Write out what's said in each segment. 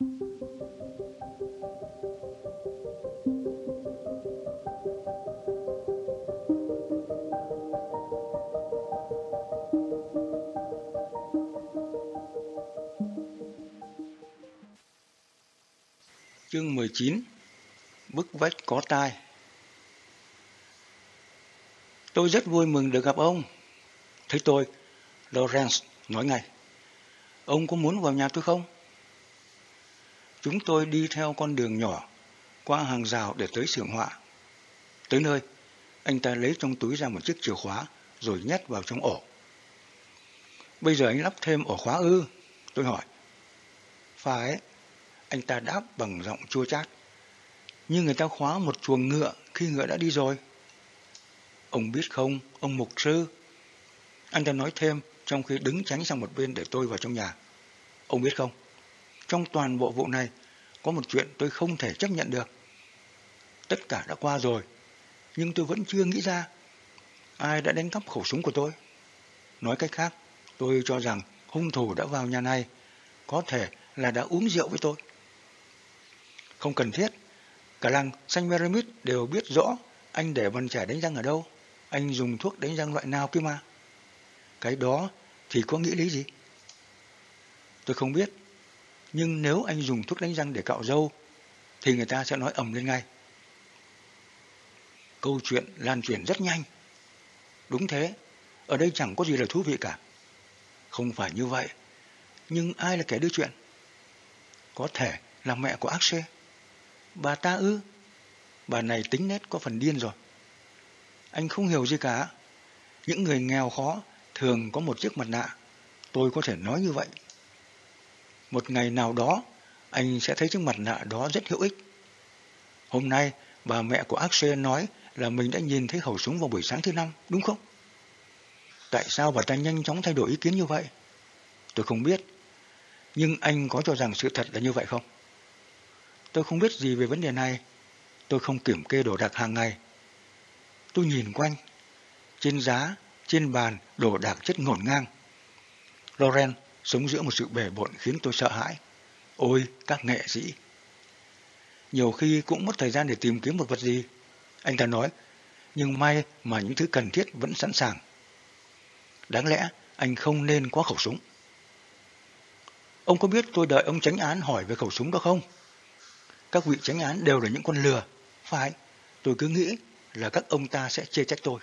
Chương 19 Bức vách có tai Tôi rất vui mừng được gặp ông. Thấy tôi, Lawrence nói ngay. Ông có muốn vào nhà tôi không? Chúng tôi đi theo con đường nhỏ, qua hàng rào để tới xưởng họa. Tới nơi, anh ta lấy trong túi ra một chiếc chìa khóa rồi nhét vào trong ổ. Bây giờ anh lắp thêm ổ khóa ư? Tôi hỏi. Phải, anh ta đáp bằng giọng chua chát. Nhưng người ta khóa một chuồng ngựa khi ngựa đã đi rồi. Ông biết không, ông mục sư. Anh ta nói thêm trong khi đứng tránh sang một bên để tôi vào trong nhà. Ông biết không, trong toàn bộ vụ này có một chuyện tôi không thể chấp nhận được. Tất cả đã qua rồi, nhưng tôi vẫn chưa nghĩ ra ai đã đánh cắp khẩu súng của tôi. Nói cách khác, tôi cho rằng hung thủ đã vào nhà này, có thể là đã uống rượu với tôi. Không cần thiết, cả làng Saint Merimit đều biết rõ anh để bàn chải đánh răng ở đâu, anh dùng thuốc đánh răng loại nào kia mà. Cái đó thì có nghĩa lý gì? Tôi không biết, nhưng nếu anh dùng thuốc đánh răng để cạo râu, thì người ta sẽ nói ầm lên ngay. Câu chuyện lan truyền rất nhanh. Đúng thế, ở đây chẳng có gì là thú vị cả. Không phải như vậy, nhưng ai là kẻ đưa chuyện? Có thể là mẹ của Axel. Bà ta ư? Bà này tính nét có phần điên rồi. Anh không hiểu gì cả. Những người nghèo khó thường có một chiếc mặt nạ. Tôi có thể nói như vậy. Một ngày nào đó, anh sẽ thấy chiếc mặt nạ đó rất hữu ích. Hôm nay, bà mẹ của Axel nói là mình đã nhìn thấy khẩu súng vào buổi sáng thứ năm, đúng không? Tại sao bà ta nhanh chóng thay đổi ý kiến như vậy? Tôi không biết. Nhưng anh có cho rằng sự thật là như vậy không? Tôi không biết gì về vấn đề này. Tôi không kiểm kê đồ đạc hàng ngày. Tôi nhìn quanh. Trên giá, trên bàn, đồ đạc chất ngổn ngang. Loren sống giữa một sự bể bộn khiến tôi sợ hãi. Ôi, các nghệ sĩ! Nhiều khi cũng mất thời gian để tìm kiếm một vật gì. Anh ta nói, nhưng may mà những thứ cần thiết vẫn sẵn sàng. Đáng lẽ anh không nên có khẩu súng. Ông có biết tôi đợi ông tránh án hỏi về khẩu súng đó không? Các vị tránh án đều là những con lừa. Phải, tôi cứ nghĩ là các ông ta sẽ chê trách tôi.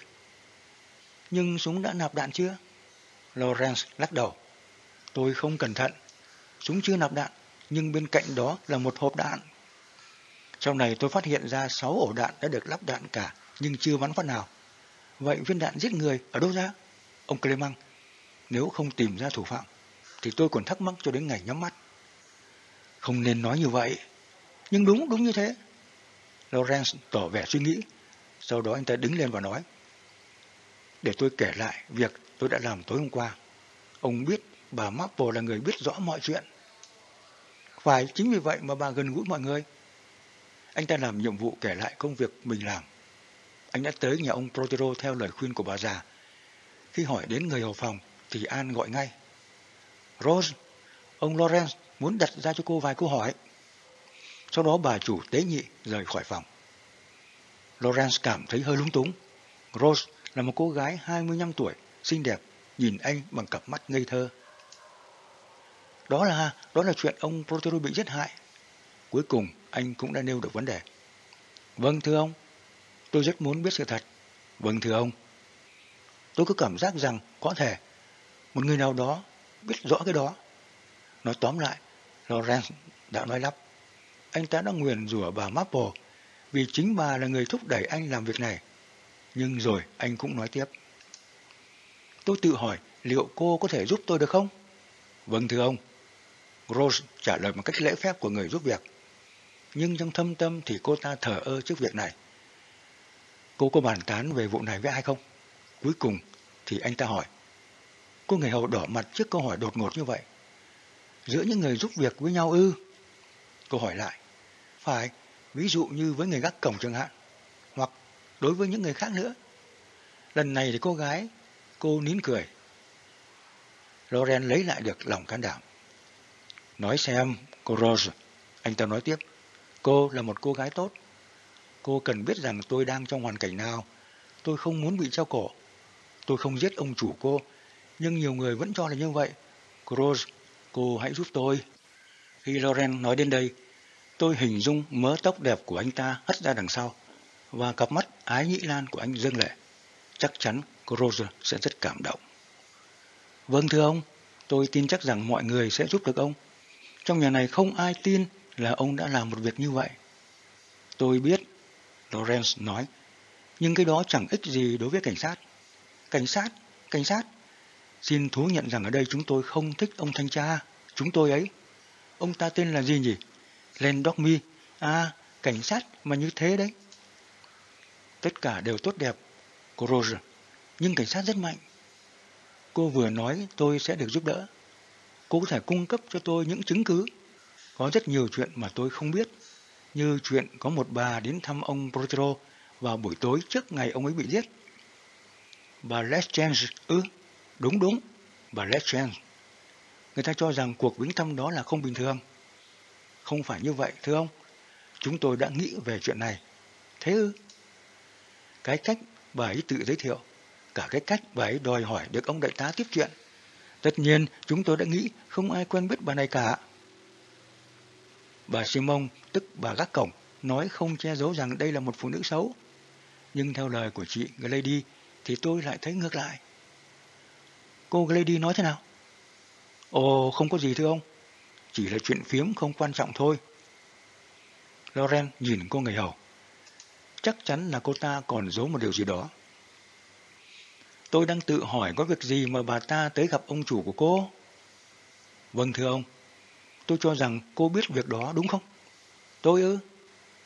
Nhưng súng đã nạp đạn chưa? Lawrence lắc đầu. Tôi không cẩn thận. Súng chưa nạp đạn, nhưng bên cạnh đó là một hộp đạn. Sau này tôi phát hiện ra 6 ổ đạn đã được lắp đạn cả, nhưng chưa bắn phát nào. Vậy viên đạn giết người ở đâu ra? Ông Clemang, nếu không tìm ra thủ phạm, thì tôi còn thắc mắc cho đến ngày nhắm mắt. Không nên nói như vậy. Nhưng đúng, đúng như thế. Lawrence tỏ vẻ suy nghĩ. Sau đó anh ta đứng lên và nói. Để tôi kể lại việc tôi đã làm tối hôm qua. Ông biết bà Maple là người biết rõ mọi chuyện. Phải chính vì vậy mà bà gần gũi mọi người. Anh ta làm nhiệm vụ kể lại công việc mình làm. Anh đã tới nhà ông Protero theo lời khuyên của bà già. Khi hỏi đến người hầu phòng thì An gọi ngay. Rose, ông Lawrence muốn đặt ra cho cô vài câu hỏi. Sau đó bà chủ tế nhị rời khỏi phòng. Lawrence cảm thấy hơi lúng túng. Rose là một cô gái 25 tuổi, xinh đẹp, nhìn anh bằng cặp mắt ngây thơ. Đó là, đó là chuyện ông Protero bị giết hại. Cuối cùng, anh cũng đã nêu được vấn đề. Vâng thưa ông, tôi rất muốn biết sự thật. Vâng thưa ông, tôi có cảm giác rằng có thể một người nào đó biết rõ cái đó. Nói tóm lại, Lawrence đã nói lắp. Anh ta đã nguyền rủa bà Maple vì chính bà là người thúc đẩy anh làm việc này. Nhưng rồi anh cũng nói tiếp. Tôi tự hỏi liệu cô có thể giúp tôi được không? Vâng thưa ông. Rose trả lời một cách lễ phép của người giúp việc. Nhưng trong thâm tâm thì cô ta thở ơ trước việc này. Cô có bàn tán về vụ này với ai không? Cuối cùng thì anh ta hỏi. Cô người hầu đỏ mặt trước câu hỏi đột ngột như vậy. Giữa những người giúp việc với nhau ư? Cô hỏi lại. Phải, ví dụ như với người gác cổng chẳng hạn. Hoặc đối với những người khác nữa. Lần này thì cô gái, cô nín cười. Loren lấy lại được lòng can đảm. Nói xem, cô Rose, Anh ta nói tiếp, cô là một cô gái tốt. Cô cần biết rằng tôi đang trong hoàn cảnh nào. Tôi không muốn bị treo cổ. Tôi không giết ông chủ cô, nhưng nhiều người vẫn cho là như vậy. Rose, cô hãy giúp tôi. Khi Loren nói đến đây, tôi hình dung mớ tóc đẹp của anh ta hất ra đằng sau, và cặp mắt ái nhĩ lan của anh dâng lệ. Chắc chắn Rose sẽ rất cảm động. Vâng thưa ông, tôi tin chắc rằng mọi người sẽ giúp được ông. Trong nhà này không ai tin là ông đã làm một việc như vậy. Tôi biết, Lawrence nói, nhưng cái đó chẳng ích gì đối với cảnh sát. Cảnh sát, cảnh sát. Xin thú nhận rằng ở đây chúng tôi không thích ông thanh tra, chúng tôi ấy. Ông ta tên là gì nhỉ? Len Dogmy. À, cảnh sát mà như thế đấy. Tất cả đều tốt đẹp, cô Roger, nhưng cảnh sát rất mạnh. Cô vừa nói tôi sẽ được giúp đỡ. Cô có thể cung cấp cho tôi những chứng cứ. Có rất nhiều chuyện mà tôi không biết, như chuyện có một bà đến thăm ông Protero vào buổi tối trước ngày ông ấy bị giết. Bà Lestrange, ư, đúng đúng, bà Lestrange. Người ta cho rằng cuộc viếng thăm đó là không bình thường. Không phải như vậy, thưa ông. Chúng tôi đã nghĩ về chuyện này. Thế ư? Cái cách bà ấy tự giới thiệu, cả cái cách bà ấy đòi hỏi được ông đại tá tiếp chuyện. Tất nhiên, chúng tôi đã nghĩ không ai quen biết bà này cả. Bà Simon, tức bà gác cổng, nói không che giấu rằng đây là một phụ nữ xấu. Nhưng theo lời của chị Glady thì tôi lại thấy ngược lại. Cô Glady nói thế nào? Ồ, không có gì thưa ông. Chỉ là chuyện phiếm không quan trọng thôi. Loren nhìn cô người hầu. Chắc chắn là cô ta còn giấu một điều gì đó. Tôi đang tự hỏi có việc gì mà bà ta tới gặp ông chủ của cô? Vâng thưa ông, tôi cho rằng cô biết việc đó đúng không? Tôi ư?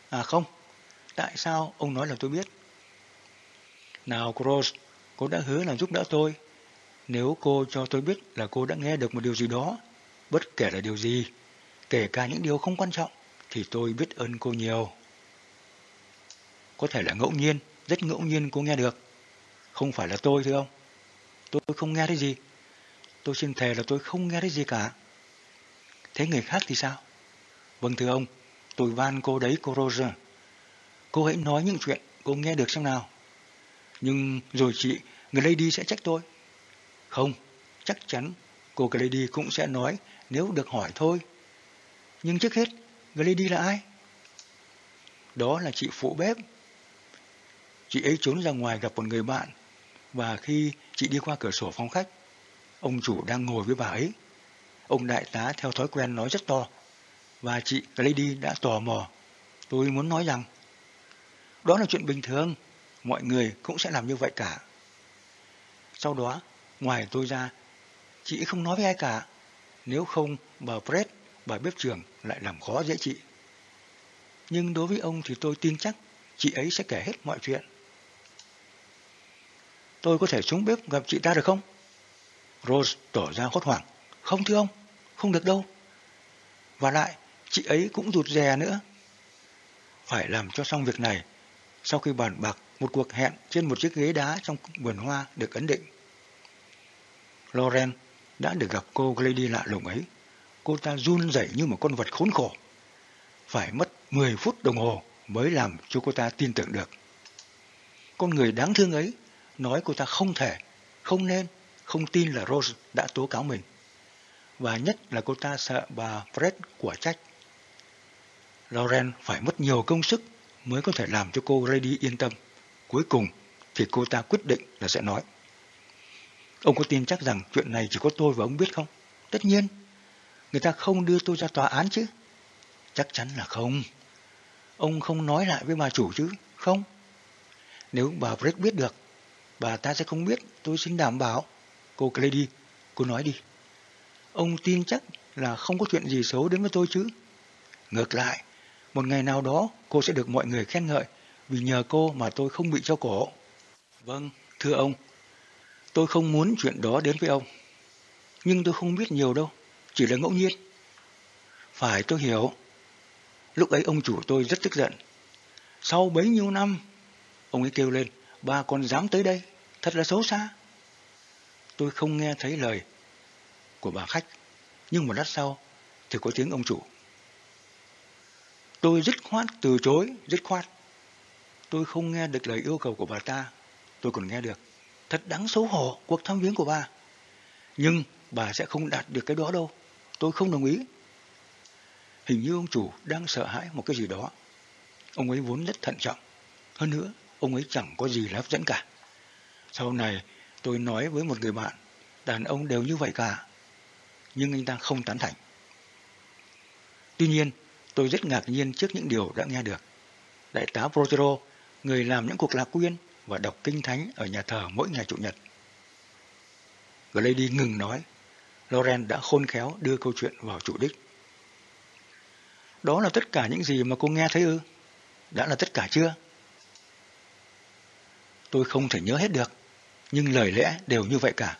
À không, tại sao ông nói là tôi biết? Nào Cross, cô đã hứa là giúp đỡ tôi. Nếu cô cho tôi biết là cô đã nghe được một điều gì đó, bất kể là điều gì, kể cả những điều không quan trọng, thì tôi biết ơn cô nhiều. Có thể là ngẫu nhiên, rất ngẫu nhiên cô nghe được. Không phải là tôi thưa ông. Tôi không nghe thấy gì. Tôi xin thề là tôi không nghe thấy gì cả. Thế người khác thì sao? Vâng thưa ông, tôi van cô đấy cô Roger. Cô hãy nói những chuyện cô nghe được xem nào. Nhưng rồi chị, người lady sẽ trách tôi. Không, chắc chắn cô lady cũng sẽ nói nếu được hỏi thôi. Nhưng trước hết, người lady là ai? Đó là chị phụ bếp. Chị ấy trốn ra ngoài gặp một người bạn và khi chị đi qua cửa sổ phòng khách, ông chủ đang ngồi với bà ấy. Ông đại tá theo thói quen nói rất to, và chị Lady đã tò mò. Tôi muốn nói rằng, đó là chuyện bình thường, mọi người cũng sẽ làm như vậy cả. Sau đó, ngoài tôi ra, chị không nói với ai cả, nếu không bà Fred, bà bếp trưởng lại làm khó dễ chị. Nhưng đối với ông thì tôi tin chắc chị ấy sẽ kể hết mọi chuyện. Tôi có thể xuống bếp gặp chị ta được không? Rose tỏ ra hốt hoảng. Không thưa ông, không được đâu. Và lại, chị ấy cũng rụt rè nữa. Phải làm cho xong việc này, sau khi bàn bạc một cuộc hẹn trên một chiếc ghế đá trong vườn hoa được ấn định. Loren đã được gặp cô Lady lạ lùng ấy. Cô ta run rẩy như một con vật khốn khổ. Phải mất 10 phút đồng hồ mới làm cho cô ta tin tưởng được. Con người đáng thương ấy nói cô ta không thể, không nên, không tin là Rose đã tố cáo mình. Và nhất là cô ta sợ bà Fred của trách. Lauren phải mất nhiều công sức mới có thể làm cho cô Grady yên tâm. Cuối cùng thì cô ta quyết định là sẽ nói. Ông có tin chắc rằng chuyện này chỉ có tôi và ông biết không? Tất nhiên. Người ta không đưa tôi ra tòa án chứ. Chắc chắn là không. Ông không nói lại với bà chủ chứ? Không. Nếu bà Fred biết được Bà ta sẽ không biết, tôi xin đảm bảo. Cô Clady, cô nói đi. Ông tin chắc là không có chuyện gì xấu đến với tôi chứ. Ngược lại, một ngày nào đó cô sẽ được mọi người khen ngợi vì nhờ cô mà tôi không bị treo cổ. Vâng, thưa ông, tôi không muốn chuyện đó đến với ông. Nhưng tôi không biết nhiều đâu, chỉ là ngẫu nhiên. Phải tôi hiểu. Lúc ấy ông chủ tôi rất tức giận. Sau bấy nhiêu năm, ông ấy kêu lên, ba con dám tới đây thật là xấu xa. Tôi không nghe thấy lời của bà khách, nhưng một lát sau thì có tiếng ông chủ. Tôi dứt khoát từ chối, dứt khoát. Tôi không nghe được lời yêu cầu của bà ta. Tôi còn nghe được. Thật đáng xấu hổ cuộc thăm viếng của bà. Nhưng bà sẽ không đạt được cái đó đâu. Tôi không đồng ý. Hình như ông chủ đang sợ hãi một cái gì đó. Ông ấy vốn rất thận trọng. Hơn nữa, ông ấy chẳng có gì là hấp dẫn cả. Sau này, tôi nói với một người bạn, đàn ông đều như vậy cả. Nhưng anh ta không tán thành. Tuy nhiên, tôi rất ngạc nhiên trước những điều đã nghe được. Đại tá Protero, người làm những cuộc lạc quyên và đọc kinh thánh ở nhà thờ mỗi ngày Chủ nhật. Lady ngừng nói. Loren đã khôn khéo đưa câu chuyện vào chủ đích. Đó là tất cả những gì mà cô nghe thấy ư? Đã là tất cả chưa? Tôi không thể nhớ hết được, nhưng lời lẽ đều như vậy cả.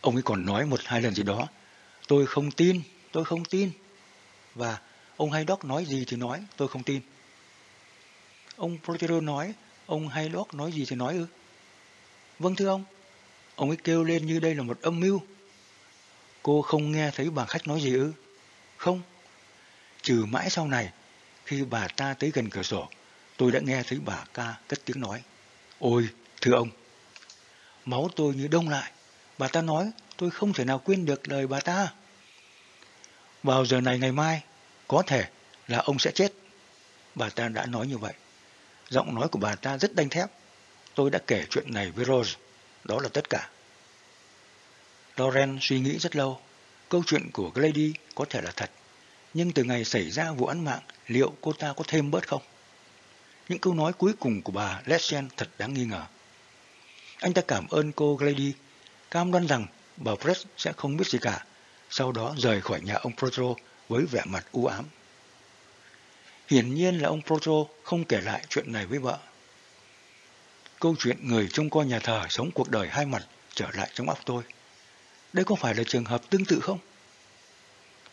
Ông ấy còn nói một hai lần gì đó. Tôi không tin, tôi không tin. Và ông Haydock nói gì thì nói, tôi không tin. Ông Protero nói, ông Haydock nói gì thì nói ư? Vâng thưa ông. Ông ấy kêu lên như đây là một âm mưu. Cô không nghe thấy bà khách nói gì ư? Không. Trừ mãi sau này, khi bà ta tới gần cửa sổ, tôi đã nghe thấy bà ca cất tiếng nói. Ôi, thưa ông, máu tôi như đông lại. Bà ta nói tôi không thể nào quên được lời bà ta. Vào giờ này ngày mai, có thể là ông sẽ chết. Bà ta đã nói như vậy. Giọng nói của bà ta rất đanh thép. Tôi đã kể chuyện này với Rose. Đó là tất cả. Loren suy nghĩ rất lâu. Câu chuyện của Lady có thể là thật. Nhưng từ ngày xảy ra vụ án mạng, liệu cô ta có thêm bớt không? Những câu nói cuối cùng của bà Leshen thật đáng nghi ngờ. Anh ta cảm ơn cô Glady, cam đoan rằng bà Fred sẽ không biết gì cả, sau đó rời khỏi nhà ông Protro với vẻ mặt u ám. Hiển nhiên là ông Protro không kể lại chuyện này với vợ. Câu chuyện người trông coi nhà thờ sống cuộc đời hai mặt trở lại trong óc tôi. Đây có phải là trường hợp tương tự không?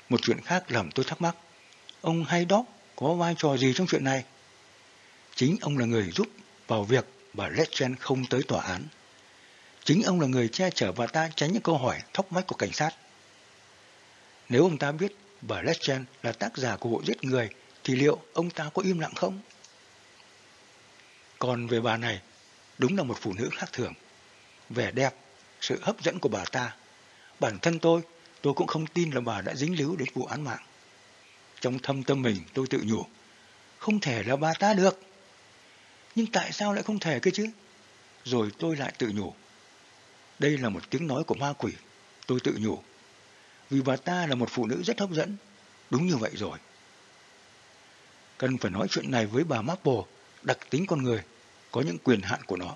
Một chuyện khác làm tôi thắc mắc. Ông Haydock có vai trò gì trong chuyện này? Chính ông là người giúp vào việc bà Letchen không tới tòa án. Chính ông là người che chở bà ta tránh những câu hỏi thóc mách của cảnh sát. Nếu ông ta biết bà Letchen là tác giả của vụ giết người, thì liệu ông ta có im lặng không? Còn về bà này, đúng là một phụ nữ khác thường. Vẻ đẹp, sự hấp dẫn của bà ta. Bản thân tôi, tôi cũng không tin là bà đã dính líu đến vụ án mạng. Trong thâm tâm mình tôi tự nhủ, không thể là bà ta được. Nhưng tại sao lại không thể cơ chứ? Rồi tôi lại tự nhủ. Đây là một tiếng nói của ma quỷ. Tôi tự nhủ. Vì bà ta là một phụ nữ rất hấp dẫn. Đúng như vậy rồi. Cần phải nói chuyện này với bà Marple, đặc tính con người, có những quyền hạn của nó.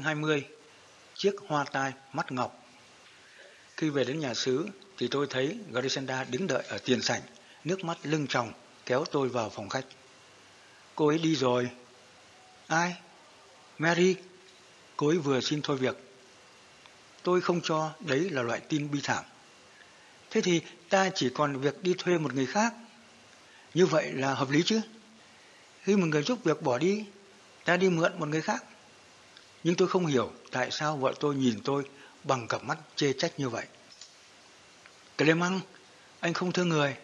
Chương 20 Chiếc hoa tai mắt ngọc Khi về đến nhà xứ thì tôi thấy Grisenda đứng đợi ở tiền sảnh, nước mắt lưng tròng kéo tôi vào phòng khách. Cô ấy đi rồi. Ai? Mary. Cô ấy vừa xin thôi việc. Tôi không cho đấy là loại tin bi thảm. Thế thì ta chỉ còn việc đi thuê một người khác. Như vậy là hợp lý chứ? Khi một người giúp việc bỏ đi, ta đi mượn một người khác. Nhưng tôi không hiểu tại sao vợ tôi nhìn tôi bằng cặp mắt chê trách như vậy. Clemang, anh không thương người.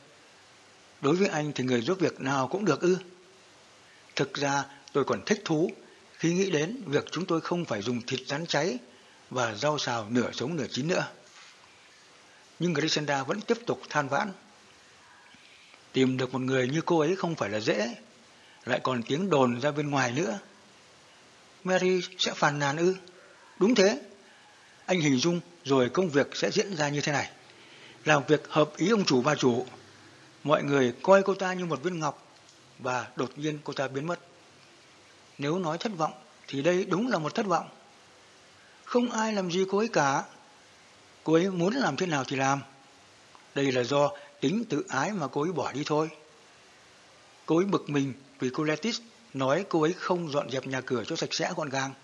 Đối với anh thì người giúp việc nào cũng được ư. Thực ra tôi còn thích thú khi nghĩ đến việc chúng tôi không phải dùng thịt rắn cháy và rau xào nửa sống nửa chín nữa. Nhưng Grishenda vẫn tiếp tục than vãn. Tìm được một người như cô ấy không phải là dễ, lại còn tiếng đồn ra bên ngoài nữa. Mary sẽ phàn nàn ư? Đúng thế. Anh hình dung rồi công việc sẽ diễn ra như thế này. Làm việc hợp ý ông chủ bà chủ. Mọi người coi cô ta như một viên ngọc và đột nhiên cô ta biến mất. Nếu nói thất vọng thì đây đúng là một thất vọng. Không ai làm gì cô ấy cả. Cô ấy muốn làm thế nào thì làm. Đây là do tính tự ái mà cô ấy bỏ đi thôi. Cô ấy bực mình vì cô Letis nói cô ấy không dọn dẹp nhà cửa cho sạch sẽ gọn gàng.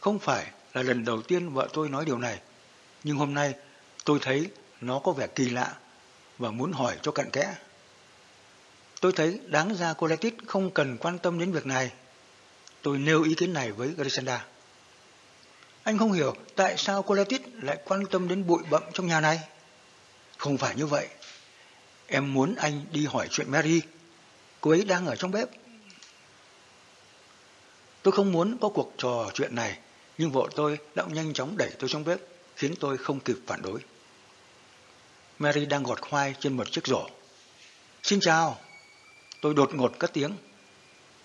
Không phải là lần đầu tiên vợ tôi nói điều này, nhưng hôm nay tôi thấy nó có vẻ kỳ lạ và muốn hỏi cho cặn kẽ. Tôi thấy đáng ra cô Letit không cần quan tâm đến việc này. Tôi nêu ý kiến này với Grisenda. Anh không hiểu tại sao cô Letit lại quan tâm đến bụi bậm trong nhà này. Không phải như vậy. Em muốn anh đi hỏi chuyện Mary. Cô ấy đang ở trong bếp. Tôi không muốn có cuộc trò chuyện này, nhưng vợ tôi đã nhanh chóng đẩy tôi trong bếp, khiến tôi không kịp phản đối. Mary đang gọt khoai trên một chiếc rổ. Xin chào. Tôi đột ngột cất tiếng.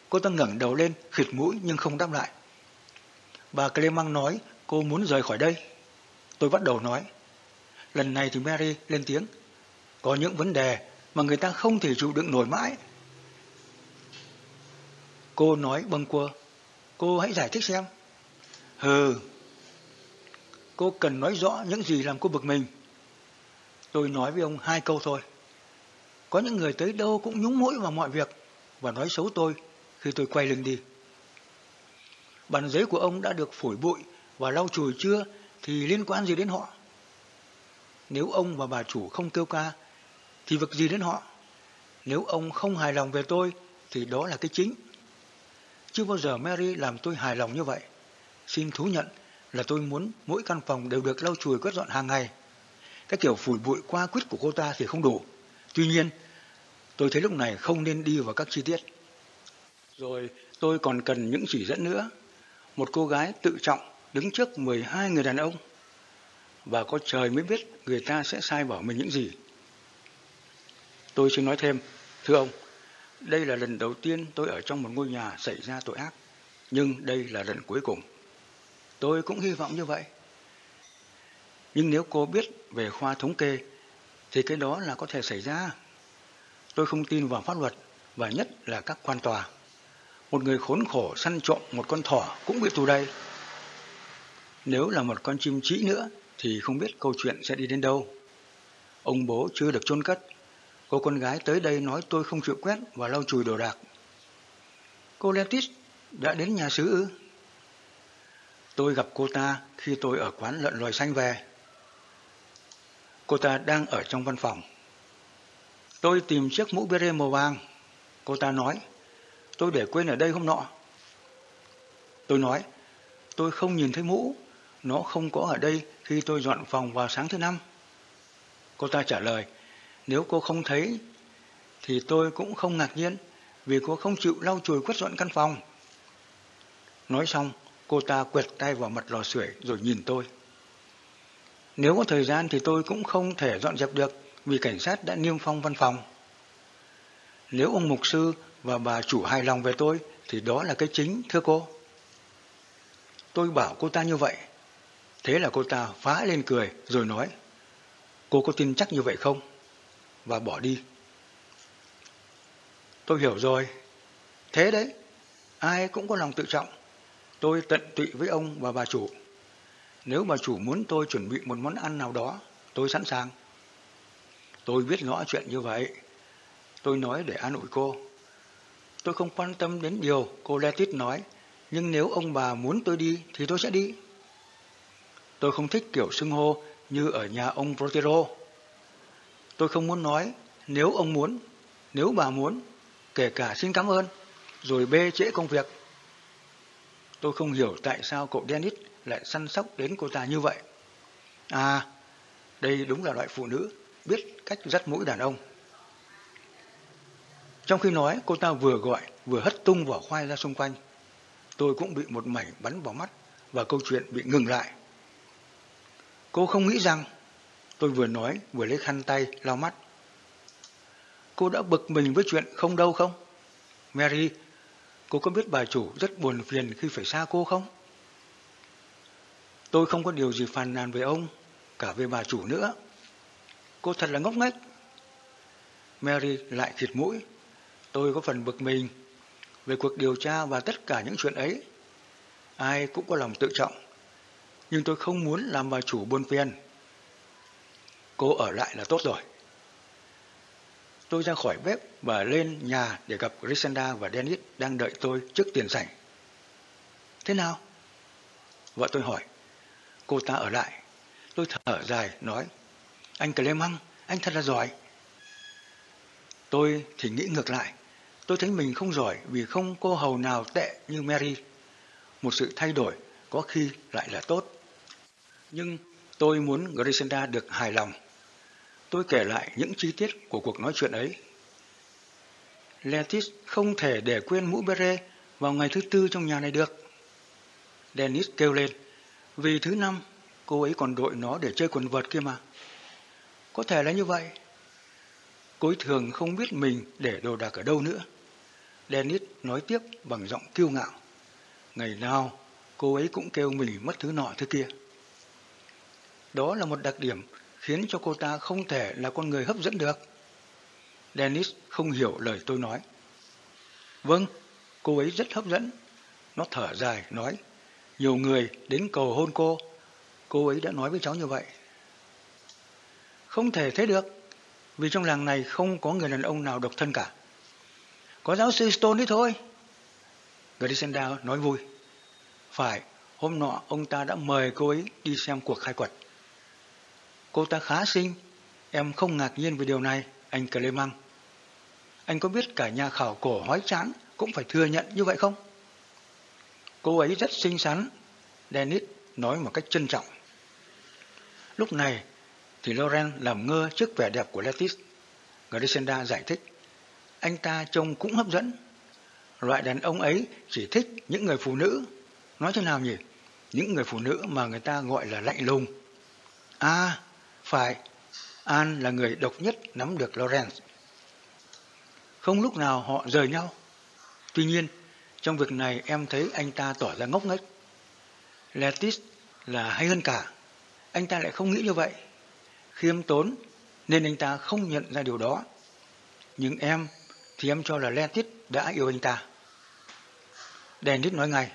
Cô ta ngẩng đầu lên, khịt mũi nhưng không đáp lại. Bà Clemang nói cô muốn rời khỏi đây. Tôi bắt đầu nói. Lần này thì Mary lên tiếng. Có những vấn đề mà người ta không thể chịu đựng nổi mãi. Cô nói bâng quơ. Cô hãy giải thích xem. Hừ. Cô cần nói rõ những gì làm cô bực mình. Tôi nói với ông hai câu thôi. Có những người tới đâu cũng nhúng mũi vào mọi việc và nói xấu tôi khi tôi quay lưng đi. Bàn giấy của ông đã được phổi bụi và lau chùi chưa thì liên quan gì đến họ? Nếu ông và bà chủ không kêu ca thì việc gì đến họ? Nếu ông không hài lòng về tôi thì đó là cái chính. Chưa bao giờ Mary làm tôi hài lòng như vậy. Xin thú nhận là tôi muốn mỗi căn phòng đều được lau chùi quét dọn hàng ngày. Cái kiểu phủi bụi qua quýt của cô ta thì không đủ. Tuy nhiên, tôi thấy lúc này không nên đi vào các chi tiết. Rồi tôi còn cần những chỉ dẫn nữa. Một cô gái tự trọng đứng trước 12 người đàn ông. Và có trời mới biết người ta sẽ sai bảo mình những gì. Tôi xin nói thêm, thưa ông, đây là lần đầu tiên tôi ở trong một ngôi nhà xảy ra tội ác, nhưng đây là lần cuối cùng. Tôi cũng hy vọng như vậy. Nhưng nếu cô biết về khoa thống kê, thì cái đó là có thể xảy ra. Tôi không tin vào pháp luật, và nhất là các quan tòa. Một người khốn khổ săn trộm một con thỏ cũng bị tù đầy. Nếu là một con chim trĩ nữa, thì không biết câu chuyện sẽ đi đến đâu. Ông bố chưa được chôn cất, Cô con gái tới đây nói tôi không chịu quét và lau chùi đồ đạc. Cô Letis đã đến nhà xứ ư? Tôi gặp cô ta khi tôi ở quán lợn lòi xanh về. Cô ta đang ở trong văn phòng. Tôi tìm chiếc mũ beret màu vàng. Cô ta nói, tôi để quên ở đây hôm nọ. Tôi nói, tôi không nhìn thấy mũ, nó không có ở đây khi tôi dọn phòng vào sáng thứ năm. Cô ta trả lời, nếu cô không thấy thì tôi cũng không ngạc nhiên vì cô không chịu lau chùi quét dọn căn phòng. Nói xong, cô ta quẹt tay vào mặt lò sưởi rồi nhìn tôi. Nếu có thời gian thì tôi cũng không thể dọn dẹp được vì cảnh sát đã niêm phong văn phòng. Nếu ông mục sư và bà chủ hài lòng về tôi thì đó là cái chính, thưa cô. Tôi bảo cô ta như vậy. Thế là cô ta phá lên cười rồi nói, cô có tin chắc như vậy không? Và bỏ đi. Tôi hiểu rồi. Thế đấy, ai cũng có lòng tự trọng. Tôi tận tụy với ông và bà chủ. Nếu bà chủ muốn tôi chuẩn bị một món ăn nào đó, tôi sẵn sàng. Tôi biết rõ chuyện như vậy. Tôi nói để an ủi cô. Tôi không quan tâm đến điều cô Letit nói, nhưng nếu ông bà muốn tôi đi thì tôi sẽ đi. Tôi không thích kiểu xưng hô như ở nhà ông Protero. Tôi không muốn nói nếu ông muốn, nếu bà muốn, kể cả xin cảm ơn, rồi bê trễ công việc. Tôi không hiểu tại sao cậu Dennis lại săn sóc đến cô ta như vậy. À, đây đúng là loại phụ nữ biết cách dắt mũi đàn ông. Trong khi nói, cô ta vừa gọi, vừa hất tung vỏ khoai ra xung quanh. Tôi cũng bị một mảnh bắn vào mắt và câu chuyện bị ngừng lại. Cô không nghĩ rằng Tôi vừa nói, vừa lấy khăn tay, lau mắt. Cô đã bực mình với chuyện không đâu không? Mary, cô có biết bà chủ rất buồn phiền khi phải xa cô không? Tôi không có điều gì phàn nàn về ông, cả về bà chủ nữa. Cô thật là ngốc nghếch. Mary lại khịt mũi. Tôi có phần bực mình về cuộc điều tra và tất cả những chuyện ấy. Ai cũng có lòng tự trọng. Nhưng tôi không muốn làm bà chủ buồn phiền cô ở lại là tốt rồi. Tôi ra khỏi bếp và lên nhà để gặp Grisenda và Dennis đang đợi tôi trước tiền sảnh. Thế nào? Vợ tôi hỏi. Cô ta ở lại. Tôi thở dài, nói. Anh Clemang, anh thật là giỏi. Tôi thì nghĩ ngược lại. Tôi thấy mình không giỏi vì không cô hầu nào tệ như Mary. Một sự thay đổi có khi lại là tốt. Nhưng tôi muốn Griselda được hài lòng. Tôi kể lại những chi tiết của cuộc nói chuyện ấy. Letis không thể để quên mũ beret vào ngày thứ tư trong nhà này được. Dennis kêu lên, vì thứ năm cô ấy còn đội nó để chơi quần vợt kia mà. Có thể là như vậy. Cô ấy thường không biết mình để đồ đạc ở đâu nữa. Dennis nói tiếp bằng giọng kiêu ngạo. Ngày nào cô ấy cũng kêu mình mất thứ nọ thứ kia. Đó là một đặc điểm khiến cho cô ta không thể là con người hấp dẫn được. Dennis không hiểu lời tôi nói. Vâng, cô ấy rất hấp dẫn. Nó thở dài, nói, nhiều người đến cầu hôn cô. Cô ấy đã nói với cháu như vậy. Không thể thế được, vì trong làng này không có người đàn ông nào độc thân cả. Có giáo sư Stone đấy thôi. Grisenda nói vui. Phải, hôm nọ ông ta đã mời cô ấy đi xem cuộc khai quật. Cô ta khá xinh, em không ngạc nhiên về điều này, anh Clemang. Anh có biết cả nhà khảo cổ hói tráng cũng phải thừa nhận như vậy không? Cô ấy rất xinh xắn, Dennis nói một cách trân trọng. Lúc này thì Loren làm ngơ trước vẻ đẹp của Letis. Grisenda giải thích, anh ta trông cũng hấp dẫn. Loại đàn ông ấy chỉ thích những người phụ nữ. Nói thế nào nhỉ? Những người phụ nữ mà người ta gọi là lạnh lùng. À, phải, An là người độc nhất nắm được Lawrence. Không lúc nào họ rời nhau. Tuy nhiên, trong việc này em thấy anh ta tỏ ra ngốc nghếch. Letis là hay hơn cả. Anh ta lại không nghĩ như vậy. Khiêm tốn nên anh ta không nhận ra điều đó. Nhưng em thì em cho là Letis đã yêu anh ta. Dennis nói ngay.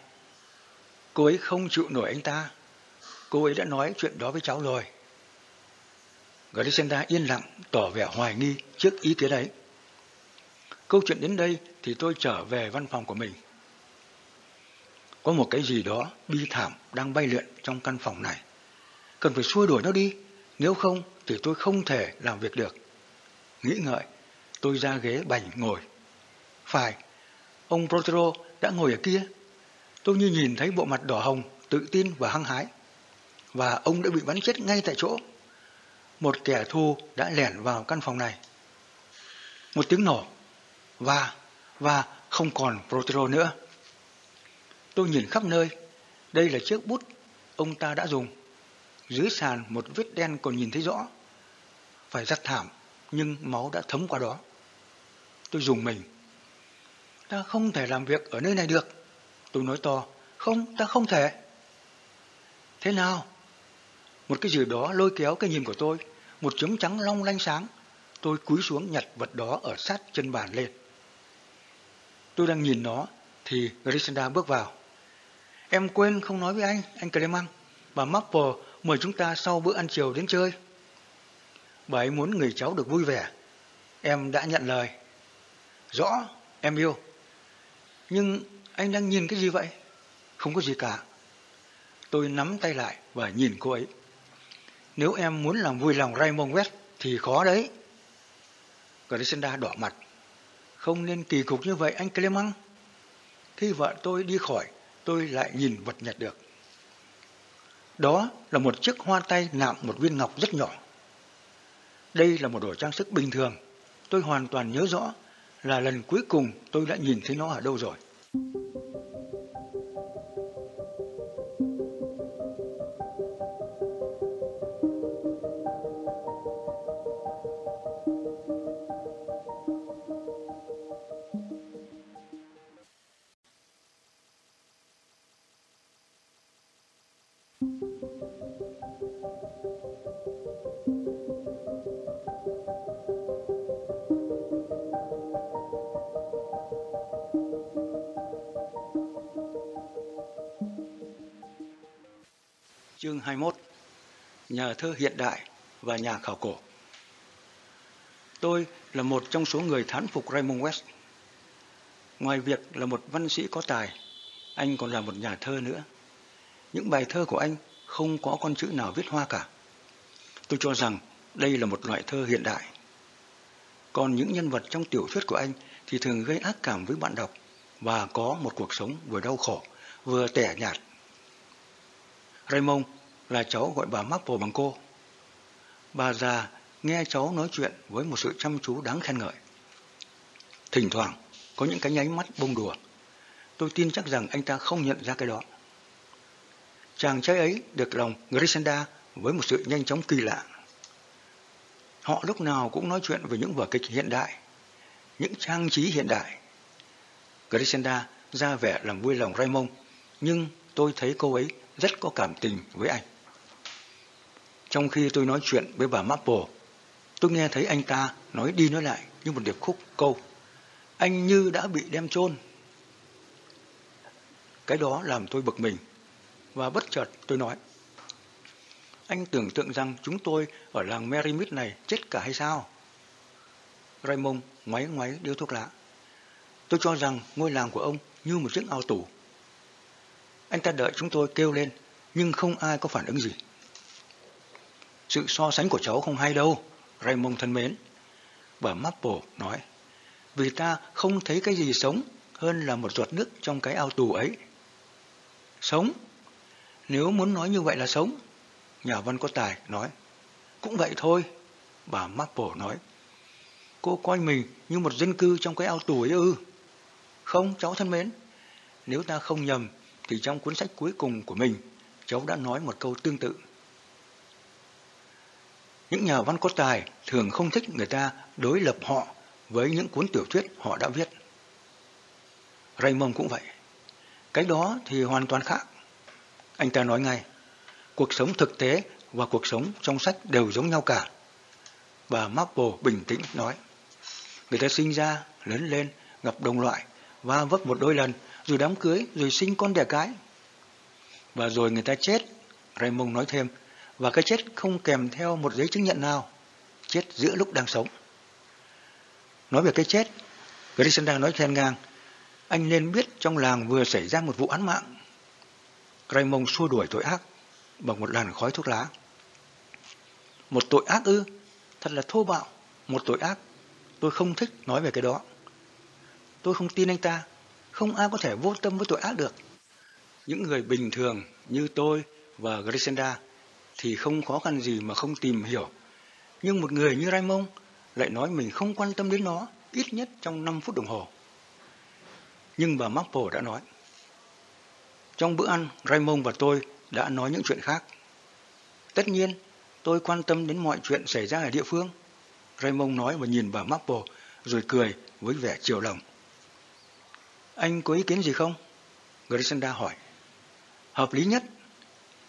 Cô ấy không chịu nổi anh ta. Cô ấy đã nói chuyện đó với cháu rồi. Grisenda yên lặng, tỏ vẻ hoài nghi trước ý kiến ấy. Câu chuyện đến đây thì tôi trở về văn phòng của mình. Có một cái gì đó bi thảm đang bay lượn trong căn phòng này. Cần phải xua đuổi nó đi, nếu không thì tôi không thể làm việc được. Nghĩ ngợi, tôi ra ghế bành ngồi. Phải, ông Protero đã ngồi ở kia. Tôi như nhìn thấy bộ mặt đỏ hồng, tự tin và hăng hái. Và ông đã bị bắn chết ngay tại chỗ một kẻ thù đã lẻn vào căn phòng này. Một tiếng nổ, và, và không còn Protero nữa. Tôi nhìn khắp nơi, đây là chiếc bút ông ta đã dùng. Dưới sàn một vết đen còn nhìn thấy rõ. Phải giặt thảm, nhưng máu đã thấm qua đó. Tôi dùng mình. Ta không thể làm việc ở nơi này được. Tôi nói to, không, ta không thể. Thế nào? Một cái gì đó lôi kéo cái nhìn của tôi, một chấm trắng long lanh sáng. Tôi cúi xuống nhặt vật đó ở sát chân bàn lên. Tôi đang nhìn nó, thì Grisenda bước vào. Em quên không nói với anh, anh Clemang. Bà Marple mời chúng ta sau bữa ăn chiều đến chơi. Bà ấy muốn người cháu được vui vẻ. Em đã nhận lời. Rõ, em yêu. Nhưng anh đang nhìn cái gì vậy? Không có gì cả. Tôi nắm tay lại và nhìn cô ấy. Nếu em muốn làm vui lòng Raymond West thì khó đấy. Grisenda đỏ mặt. Không nên kỳ cục như vậy anh Clemang. Khi vợ tôi đi khỏi, tôi lại nhìn vật nhặt được. Đó là một chiếc hoa tay nạm một viên ngọc rất nhỏ. Đây là một đồ trang sức bình thường. Tôi hoàn toàn nhớ rõ là lần cuối cùng tôi đã nhìn thấy nó ở đâu rồi. Nhà thơ hiện đại và nhà khảo cổ. Tôi là một trong số người thán phục Raymond West. Ngoài việc là một văn sĩ có tài, anh còn là một nhà thơ nữa. Những bài thơ của anh không có con chữ nào viết hoa cả. Tôi cho rằng đây là một loại thơ hiện đại. Còn những nhân vật trong tiểu thuyết của anh thì thường gây ác cảm với bạn đọc và có một cuộc sống vừa đau khổ, vừa tẻ nhạt. Raymond là cháu gọi bà Marple bằng cô. Bà già nghe cháu nói chuyện với một sự chăm chú đáng khen ngợi. Thỉnh thoảng có những cái nháy mắt bông đùa. Tôi tin chắc rằng anh ta không nhận ra cái đó. Chàng trai ấy được lòng Grisenda với một sự nhanh chóng kỳ lạ. Họ lúc nào cũng nói chuyện về những vở kịch hiện đại, những trang trí hiện đại. Grisenda ra vẻ làm vui lòng Raymond, nhưng tôi thấy cô ấy rất có cảm tình với anh. Trong khi tôi nói chuyện với bà Maple, tôi nghe thấy anh ta nói đi nói lại như một điệp khúc câu. Anh như đã bị đem chôn. Cái đó làm tôi bực mình. Và bất chợt tôi nói. Anh tưởng tượng rằng chúng tôi ở làng Merrimit này chết cả hay sao? Raymond ngoáy ngoáy điếu thuốc lá. Tôi cho rằng ngôi làng của ông như một chiếc ao tù. Anh ta đợi chúng tôi kêu lên, nhưng không ai có phản ứng gì. Sự so sánh của cháu không hay đâu, Raymond thân mến. Bà Maple nói, vì ta không thấy cái gì sống hơn là một giọt nước trong cái ao tù ấy. Sống? Nếu muốn nói như vậy là sống, nhà văn có tài nói. Cũng vậy thôi, bà Maple nói. Cô coi mình như một dân cư trong cái ao tù ấy ư. Không, cháu thân mến. Nếu ta không nhầm, thì trong cuốn sách cuối cùng của mình, cháu đã nói một câu tương tự. Những nhà văn có tài thường không thích người ta đối lập họ với những cuốn tiểu thuyết họ đã viết. Raymond cũng vậy. Cái đó thì hoàn toàn khác. Anh ta nói ngay, cuộc sống thực tế và cuộc sống trong sách đều giống nhau cả. Bà Maple bình tĩnh nói, người ta sinh ra, lớn lên, gặp đồng loại và vấp một đôi lần, rồi đám cưới, rồi sinh con đẻ cái. Và rồi người ta chết, Raymond nói thêm, và cái chết không kèm theo một giấy chứng nhận nào, chết giữa lúc đang sống. Nói về cái chết, Grishenda nói chen ngang, anh nên biết trong làng vừa xảy ra một vụ án mạng. Raymond xua đuổi tội ác bằng một làn khói thuốc lá. Một tội ác ư? Thật là thô bạo. Một tội ác. Tôi không thích nói về cái đó. Tôi không tin anh ta. Không ai có thể vô tâm với tội ác được. Những người bình thường như tôi và Grishenda thì không khó khăn gì mà không tìm hiểu. Nhưng một người như Raymond lại nói mình không quan tâm đến nó ít nhất trong 5 phút đồng hồ. Nhưng bà Marple đã nói. Trong bữa ăn, Raymond và tôi đã nói những chuyện khác. Tất nhiên, tôi quan tâm đến mọi chuyện xảy ra ở địa phương. Raymond nói và nhìn bà Marple rồi cười với vẻ chiều lòng. Anh có ý kiến gì không? Griselda hỏi. Hợp lý nhất.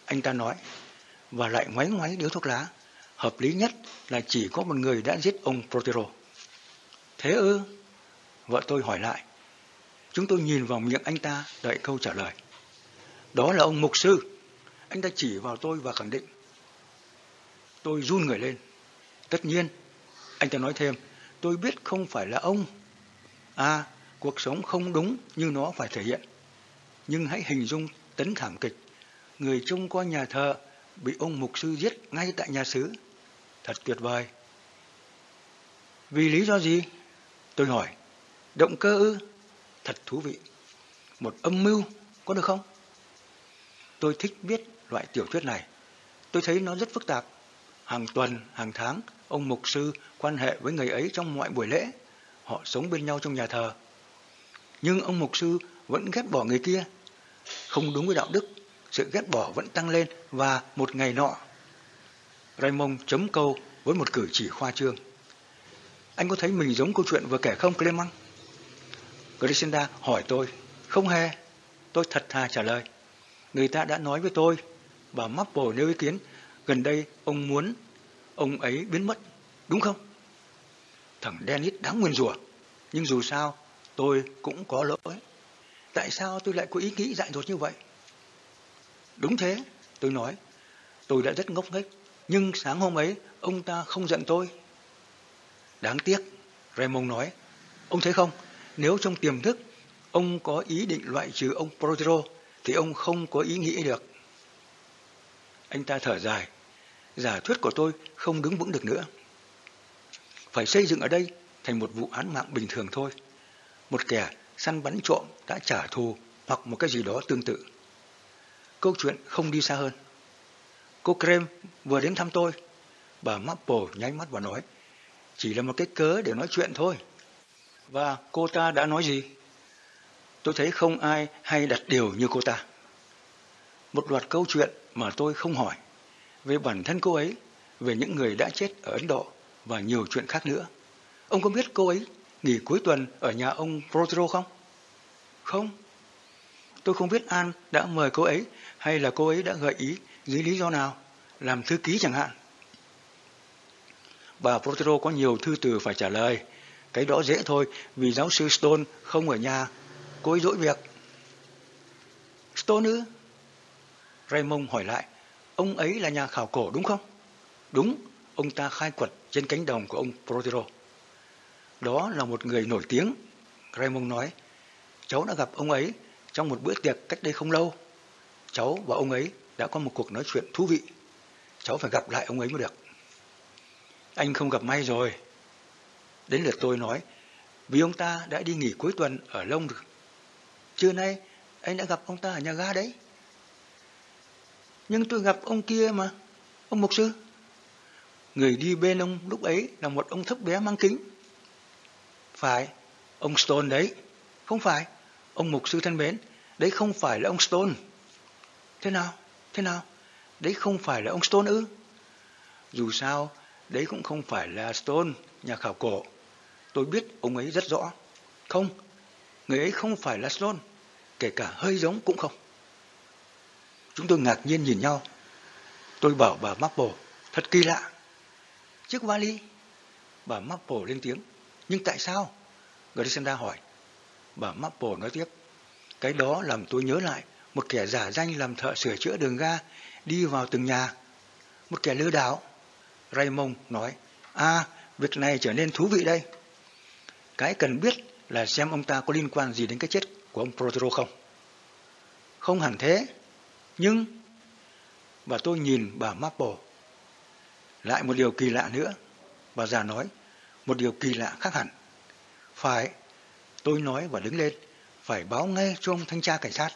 Anh ta nói và lại ngoáy ngoáy điếu thuốc lá. Hợp lý nhất là chỉ có một người đã giết ông Protero. Thế ư? Vợ tôi hỏi lại. Chúng tôi nhìn vào miệng anh ta đợi câu trả lời. Đó là ông mục sư. Anh ta chỉ vào tôi và khẳng định. Tôi run người lên. Tất nhiên, anh ta nói thêm, tôi biết không phải là ông. À, cuộc sống không đúng như nó phải thể hiện. Nhưng hãy hình dung tấn thảm kịch. Người trông coi nhà thờ bị ông mục sư giết ngay tại nhà xứ. Thật tuyệt vời. Vì lý do gì? Tôi hỏi. Động cơ ư? Thật thú vị. Một âm mưu, có được không? Tôi thích viết loại tiểu thuyết này. Tôi thấy nó rất phức tạp. Hàng tuần, hàng tháng, ông mục sư quan hệ với người ấy trong mọi buổi lễ. Họ sống bên nhau trong nhà thờ. Nhưng ông mục sư vẫn ghét bỏ người kia. Không đúng với đạo đức sự ghét bỏ vẫn tăng lên và một ngày nọ. Raymond chấm câu với một cử chỉ khoa trương. Anh có thấy mình giống câu chuyện vừa kể không Clement? Griselda hỏi tôi. Không hề. Tôi thật thà trả lời. Người ta đã nói với tôi, bà Maple nêu ý kiến, gần đây ông muốn ông ấy biến mất, đúng không? Thằng Dennis đáng nguyên rủa, nhưng dù sao tôi cũng có lỗi. Tại sao tôi lại có ý nghĩ dại dột như vậy? Đúng thế, tôi nói. Tôi đã rất ngốc nghếch Nhưng sáng hôm ấy, ông ta không giận tôi. Đáng tiếc, Raymond nói. Ông thấy không, nếu trong tiềm thức ông có ý định loại trừ ông Protero, thì ông không có ý nghĩ được. Anh ta thở dài. Giả thuyết của tôi không đứng vững được nữa. Phải xây dựng ở đây thành một vụ án mạng bình thường thôi. Một kẻ săn bắn trộm đã trả thù hoặc một cái gì đó tương tự. Câu chuyện không đi xa hơn. Cô Krem vừa đến thăm tôi. Bà Maple nháy mắt và nói, chỉ là một cái cớ để nói chuyện thôi. Và cô ta đã nói gì? Tôi thấy không ai hay đặt điều như cô ta. Một loạt câu chuyện mà tôi không hỏi. Về bản thân cô ấy, về những người đã chết ở Ấn Độ và nhiều chuyện khác nữa. Ông có biết cô ấy nghỉ cuối tuần ở nhà ông Protero không? Không. Tôi không biết An đã mời cô ấy hay là cô ấy đã gợi ý dưới lý do nào, làm thư ký chẳng hạn. Bà Protero có nhiều thư từ phải trả lời. Cái đó dễ thôi vì giáo sư Stone không ở nhà, cô ấy dỗi việc. Stone ư? Raymond hỏi lại, ông ấy là nhà khảo cổ đúng không? Đúng, ông ta khai quật trên cánh đồng của ông Protero. Đó là một người nổi tiếng, Raymond nói. Cháu đã gặp ông ấy trong một bữa tiệc cách đây không lâu. Cháu và ông ấy đã có một cuộc nói chuyện thú vị. Cháu phải gặp lại ông ấy mới được. Anh không gặp may rồi. Đến lượt tôi nói, vì ông ta đã đi nghỉ cuối tuần ở Lông được. Trưa nay, anh đã gặp ông ta ở nhà ga đấy. Nhưng tôi gặp ông kia mà, ông mục sư. Người đi bên ông lúc ấy là một ông thấp bé mang kính. Phải, ông Stone đấy. Không phải, ông mục sư thân mến, đấy không phải là ông Stone. Thế nào? Thế nào? Đấy không phải là ông Stone ư? Dù sao, đấy cũng không phải là Stone, nhà khảo cổ. Tôi biết ông ấy rất rõ. Không, người ấy không phải là Stone, kể cả hơi giống cũng không. Chúng tôi ngạc nhiên nhìn nhau. Tôi bảo bà Maple, thật kỳ lạ. Chiếc vali. Bà Maple lên tiếng. Nhưng tại sao? Grishenda hỏi. Bà Maple nói tiếp. Cái đó làm tôi nhớ lại một kẻ giả danh làm thợ sửa chữa đường ga đi vào từng nhà. Một kẻ lừa đảo. Raymond nói. À, việc này trở nên thú vị đây. Cái cần biết là xem ông ta có liên quan gì đến cái chết của ông Protero không. Không hẳn thế. Nhưng... Và tôi nhìn bà Maple. Lại một điều kỳ lạ nữa. Bà già nói. Một điều kỳ lạ khác hẳn. Phải. Tôi nói và đứng lên. Phải báo ngay cho ông thanh tra cảnh sát.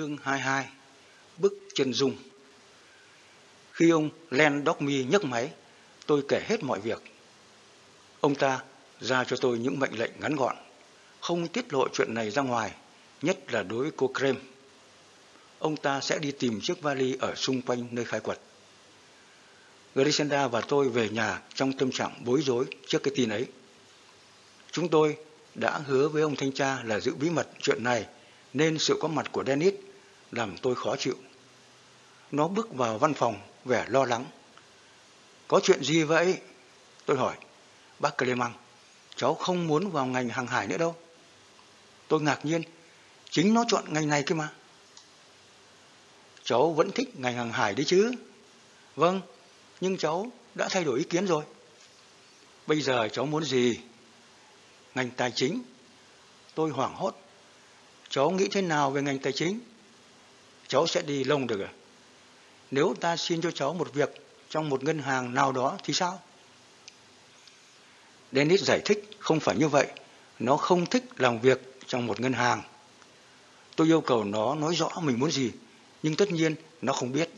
Chương 22 Bức chân dung Khi ông Len Dockme nhấc máy, tôi kể hết mọi việc. Ông ta ra cho tôi những mệnh lệnh ngắn gọn, không tiết lộ chuyện này ra ngoài, nhất là đối với cô Krem. Ông ta sẽ đi tìm chiếc vali ở xung quanh nơi khai quật. Grisenda và tôi về nhà trong tâm trạng bối rối trước cái tin ấy. Chúng tôi đã hứa với ông thanh tra là giữ bí mật chuyện này nên sự có mặt của Dennis làm tôi khó chịu. Nó bước vào văn phòng vẻ lo lắng. Có chuyện gì vậy? Tôi hỏi. Bác Clemang, cháu không muốn vào ngành hàng hải nữa đâu. Tôi ngạc nhiên, chính nó chọn ngành này kia mà. Cháu vẫn thích ngành hàng hải đấy chứ. Vâng, nhưng cháu đã thay đổi ý kiến rồi. Bây giờ cháu muốn gì? Ngành tài chính. Tôi hoảng hốt. Cháu nghĩ thế nào về ngành tài chính? Cháu sẽ đi lông được à? Nếu ta xin cho cháu một việc trong một ngân hàng nào đó thì sao? Dennis giải thích không phải như vậy. Nó không thích làm việc trong một ngân hàng. Tôi yêu cầu nó nói rõ mình muốn gì, nhưng tất nhiên nó không biết.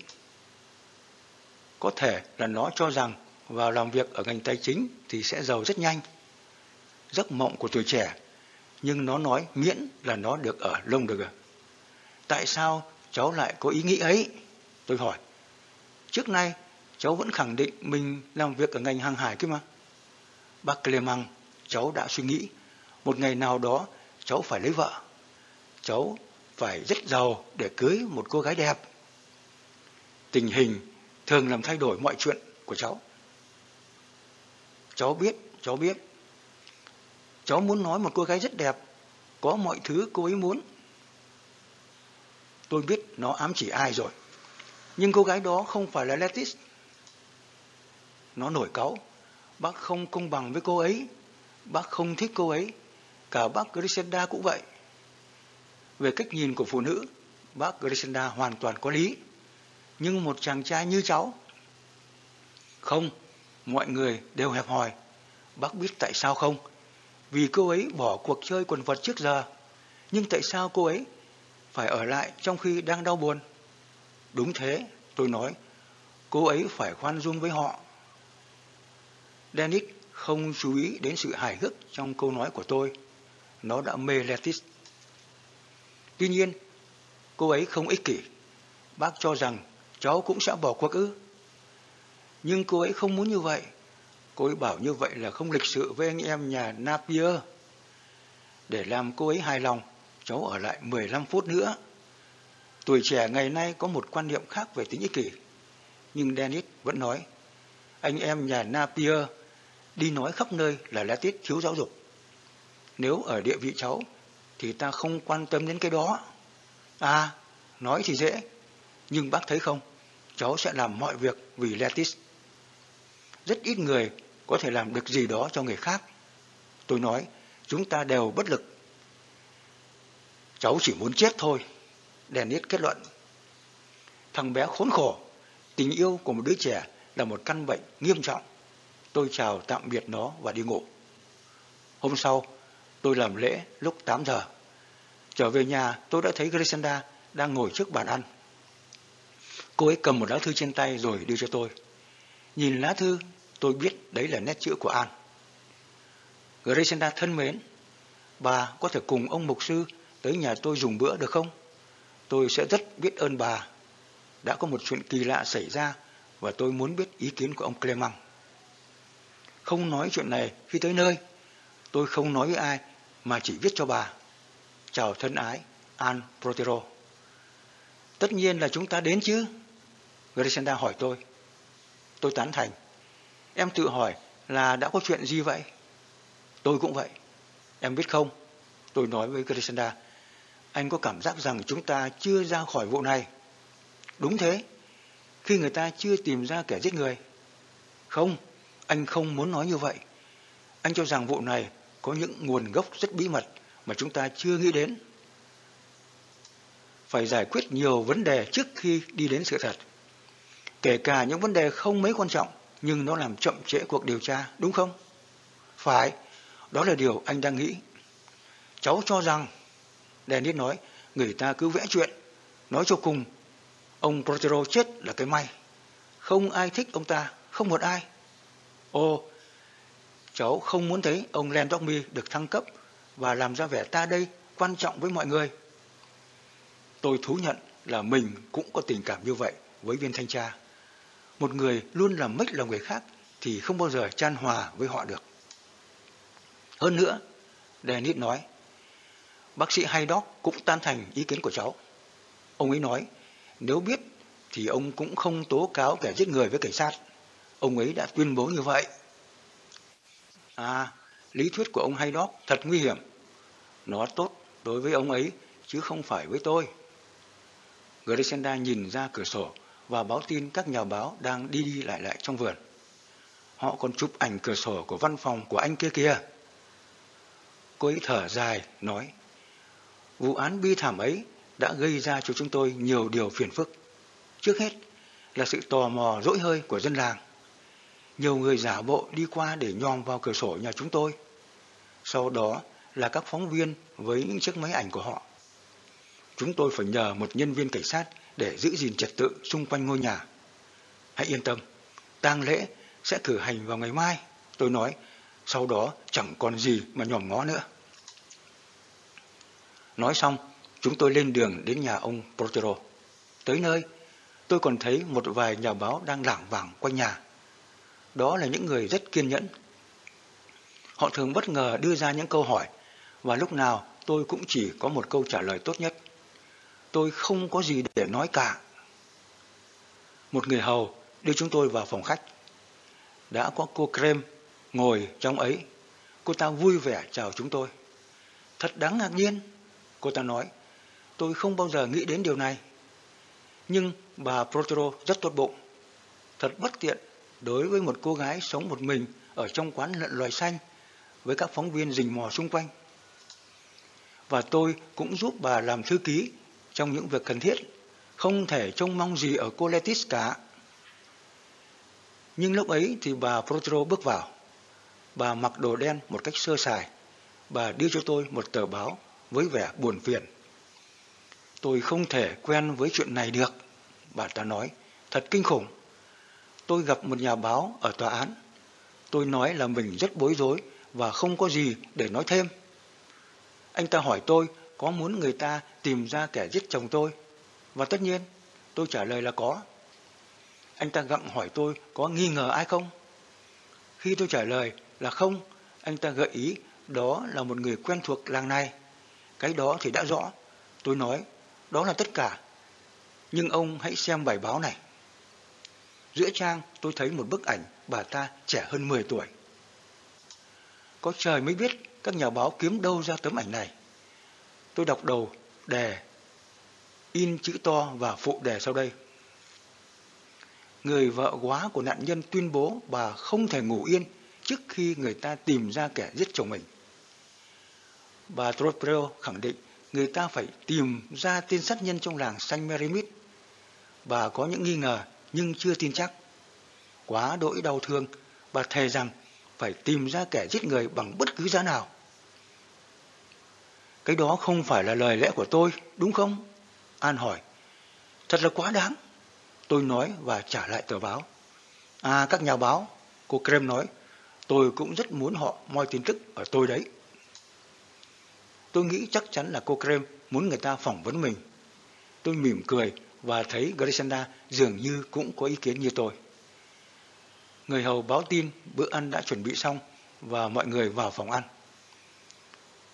Có thể là nó cho rằng vào làm việc ở ngành tài chính thì sẽ giàu rất nhanh. Giấc mộng của tuổi trẻ, nhưng nó nói miễn là nó được ở lông được à. Tại sao cháu lại có ý nghĩ ấy? Tôi hỏi. Trước nay, cháu vẫn khẳng định mình làm việc ở ngành hàng hải kia mà. Bác Clemang, cháu đã suy nghĩ, một ngày nào đó cháu phải lấy vợ. Cháu phải rất giàu để cưới một cô gái đẹp. Tình hình thường làm thay đổi mọi chuyện của cháu. Cháu biết, cháu biết. Cháu muốn nói một cô gái rất đẹp, có mọi thứ cô ấy muốn. Tôi biết nó ám chỉ ai rồi. Nhưng cô gái đó không phải là Letis. Nó nổi cáu. Bác không công bằng với cô ấy. Bác không thích cô ấy. Cả bác Griselda cũng vậy. Về cách nhìn của phụ nữ, bác Griselda hoàn toàn có lý. Nhưng một chàng trai như cháu. Không, mọi người đều hẹp hòi. Bác biết tại sao không? Vì cô ấy bỏ cuộc chơi quần vật trước giờ. Nhưng tại sao cô ấy phải ở lại trong khi đang đau buồn? Đúng thế, tôi nói, cô ấy phải khoan dung với họ. Dennis không chú ý đến sự hài hước trong câu nói của tôi. Nó đã mê Letis. Tuy nhiên, cô ấy không ích kỷ. Bác cho rằng cháu cũng sẽ bỏ cuộc ư. Nhưng cô ấy không muốn như vậy. Cô ấy bảo như vậy là không lịch sự với anh em nhà Napier. Để làm cô ấy hài lòng, cháu ở lại 15 phút nữa. Tuổi trẻ ngày nay có một quan niệm khác về tính ích kỷ. Nhưng Dennis vẫn nói, anh em nhà Napier đi nói khắp nơi là lá tiết thiếu giáo dục. Nếu ở địa vị cháu, thì ta không quan tâm đến cái đó. À, nói thì dễ, nhưng bác thấy không, cháu sẽ làm mọi việc vì Letis. Rất ít người có thể làm được gì đó cho người khác. Tôi nói, chúng ta đều bất lực. Cháu chỉ muốn chết thôi. Dennis kết luận. Thằng bé khốn khổ, tình yêu của một đứa trẻ là một căn bệnh nghiêm trọng. Tôi chào tạm biệt nó và đi ngủ. Hôm sau, tôi làm lễ lúc 8 giờ. Trở về nhà, tôi đã thấy Grisenda đang ngồi trước bàn ăn. Cô ấy cầm một lá thư trên tay rồi đưa cho tôi. Nhìn lá thư, tôi biết đấy là nét chữ của An. Grisenda thân mến, bà có thể cùng ông mục sư tới nhà tôi dùng bữa được không? Tôi sẽ rất biết ơn bà. Đã có một chuyện kỳ lạ xảy ra và tôi muốn biết ý kiến của ông Clemang Không nói chuyện này khi tới nơi. Tôi không nói với ai mà chỉ viết cho bà. Chào thân ái, An Protero. Tất nhiên là chúng ta đến chứ. Grishenda hỏi tôi. Tôi tán thành. Em tự hỏi là đã có chuyện gì vậy? Tôi cũng vậy. Em biết không? Tôi nói với Grishenda anh có cảm giác rằng chúng ta chưa ra khỏi vụ này. Đúng thế, khi người ta chưa tìm ra kẻ giết người. Không, anh không muốn nói như vậy. Anh cho rằng vụ này có những nguồn gốc rất bí mật mà chúng ta chưa nghĩ đến. Phải giải quyết nhiều vấn đề trước khi đi đến sự thật. Kể cả những vấn đề không mấy quan trọng, nhưng nó làm chậm trễ cuộc điều tra, đúng không? Phải, đó là điều anh đang nghĩ. Cháu cho rằng Dennis nói, người ta cứ vẽ chuyện. Nói cho cùng, ông Protero chết là cái may. Không ai thích ông ta, không một ai. ô cháu không muốn thấy ông Landormi được thăng cấp và làm ra vẻ ta đây quan trọng với mọi người. Tôi thú nhận là mình cũng có tình cảm như vậy với viên thanh tra. Một người luôn làm mất lòng người khác thì không bao giờ chan hòa với họ được. Hơn nữa, Dennis nói, Bác sĩ Haydock cũng tan thành ý kiến của cháu. Ông ấy nói, nếu biết thì ông cũng không tố cáo kẻ giết người với cảnh sát. Ông ấy đã tuyên bố như vậy. À, lý thuyết của ông Haydock thật nguy hiểm. Nó tốt đối với ông ấy, chứ không phải với tôi. Grisenda nhìn ra cửa sổ và báo tin các nhà báo đang đi đi lại lại trong vườn. Họ còn chụp ảnh cửa sổ của văn phòng của anh kia kia. Cô ấy thở dài, nói, Vụ án bi thảm ấy đã gây ra cho chúng tôi nhiều điều phiền phức. Trước hết là sự tò mò dỗi hơi của dân làng. Nhiều người giả bộ đi qua để nhòm vào cửa sổ nhà chúng tôi. Sau đó là các phóng viên với những chiếc máy ảnh của họ. Chúng tôi phải nhờ một nhân viên cảnh sát để giữ gìn trật tự xung quanh ngôi nhà. Hãy yên tâm, tang lễ sẽ cử hành vào ngày mai. Tôi nói, sau đó chẳng còn gì mà nhòm ngó nữa. Nói xong, chúng tôi lên đường đến nhà ông Protero. Tới nơi, tôi còn thấy một vài nhà báo đang lảng vảng quanh nhà. Đó là những người rất kiên nhẫn. Họ thường bất ngờ đưa ra những câu hỏi và lúc nào tôi cũng chỉ có một câu trả lời tốt nhất. Tôi không có gì để nói cả. Một người hầu đưa chúng tôi vào phòng khách. Đã có cô Krem ngồi trong ấy. Cô ta vui vẻ chào chúng tôi. Thật đáng ngạc nhiên, cô ta nói. Tôi không bao giờ nghĩ đến điều này. Nhưng bà Protero rất tốt bụng. Thật bất tiện đối với một cô gái sống một mình ở trong quán lợn loài xanh với các phóng viên rình mò xung quanh. Và tôi cũng giúp bà làm thư ký trong những việc cần thiết, không thể trông mong gì ở cô Letis cả. Nhưng lúc ấy thì bà Protero bước vào. Bà mặc đồ đen một cách sơ sài. Bà đưa cho tôi một tờ báo với vẻ buồn phiền. Tôi không thể quen với chuyện này được, bà ta nói, thật kinh khủng. Tôi gặp một nhà báo ở tòa án. Tôi nói là mình rất bối rối và không có gì để nói thêm. Anh ta hỏi tôi có muốn người ta tìm ra kẻ giết chồng tôi. Và tất nhiên, tôi trả lời là có. Anh ta gặng hỏi tôi có nghi ngờ ai không? Khi tôi trả lời là không, anh ta gợi ý đó là một người quen thuộc làng này. Cái đó thì đã rõ. Tôi nói, đó là tất cả. Nhưng ông hãy xem bài báo này. Giữa trang tôi thấy một bức ảnh bà ta trẻ hơn 10 tuổi. Có trời mới biết các nhà báo kiếm đâu ra tấm ảnh này. Tôi đọc đầu đề, in chữ to và phụ đề sau đây. Người vợ quá của nạn nhân tuyên bố bà không thể ngủ yên trước khi người ta tìm ra kẻ giết chồng mình. Bà Tropreo khẳng định người ta phải tìm ra tên sát nhân trong làng Saint Merimit. Bà có những nghi ngờ nhưng chưa tin chắc. Quá đỗi đau thương, bà thề rằng phải tìm ra kẻ giết người bằng bất cứ giá nào. Cái đó không phải là lời lẽ của tôi, đúng không? An hỏi. Thật là quá đáng. Tôi nói và trả lại tờ báo. À, các nhà báo, cô Krem nói, tôi cũng rất muốn họ moi tin tức ở tôi đấy. Tôi nghĩ chắc chắn là cô Krem muốn người ta phỏng vấn mình. Tôi mỉm cười và thấy Grisenda dường như cũng có ý kiến như tôi. Người hầu báo tin bữa ăn đã chuẩn bị xong và mọi người vào phòng ăn.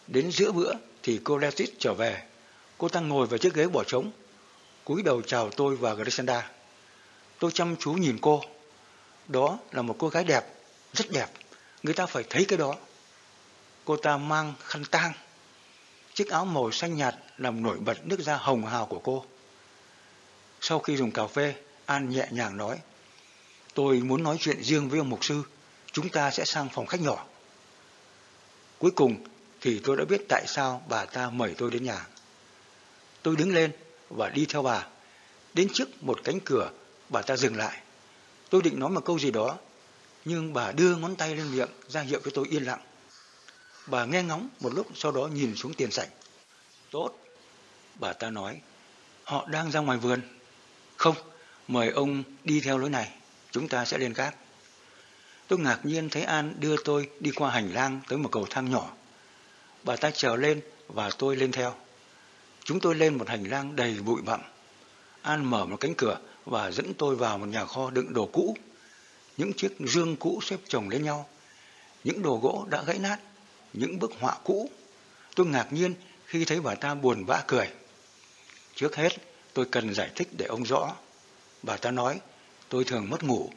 Đến giữa bữa thì cô Letit trở về. Cô ta ngồi vào chiếc ghế bỏ trống, cúi đầu chào tôi và Grisenda. Tôi chăm chú nhìn cô. Đó là một cô gái đẹp, rất đẹp. Người ta phải thấy cái đó. Cô ta mang khăn tang. Chiếc áo màu xanh nhạt làm nổi bật nước da hồng hào của cô. Sau khi dùng cà phê, An nhẹ nhàng nói. Tôi muốn nói chuyện riêng với ông mục sư. Chúng ta sẽ sang phòng khách nhỏ. Cuối cùng thì tôi đã biết tại sao bà ta mời tôi đến nhà. Tôi đứng lên và đi theo bà. Đến trước một cánh cửa, bà ta dừng lại. Tôi định nói một câu gì đó, nhưng bà đưa ngón tay lên miệng ra hiệu cho tôi yên lặng. Bà nghe ngóng một lúc sau đó nhìn xuống tiền sảnh. Tốt, bà ta nói, họ đang ra ngoài vườn. Không, mời ông đi theo lối này, chúng ta sẽ lên cát. Tôi ngạc nhiên thấy An đưa tôi đi qua hành lang tới một cầu thang nhỏ. Bà ta trèo lên và tôi lên theo. Chúng tôi lên một hành lang đầy bụi bặm. An mở một cánh cửa và dẫn tôi vào một nhà kho đựng đồ cũ. Những chiếc dương cũ xếp chồng lên nhau. Những đồ gỗ đã gãy nát. Những bức họa cũ. Tôi ngạc nhiên khi thấy bà ta buồn bã cười. Trước hết, tôi cần giải thích để ông rõ. Bà ta nói, tôi thường mất ngủ.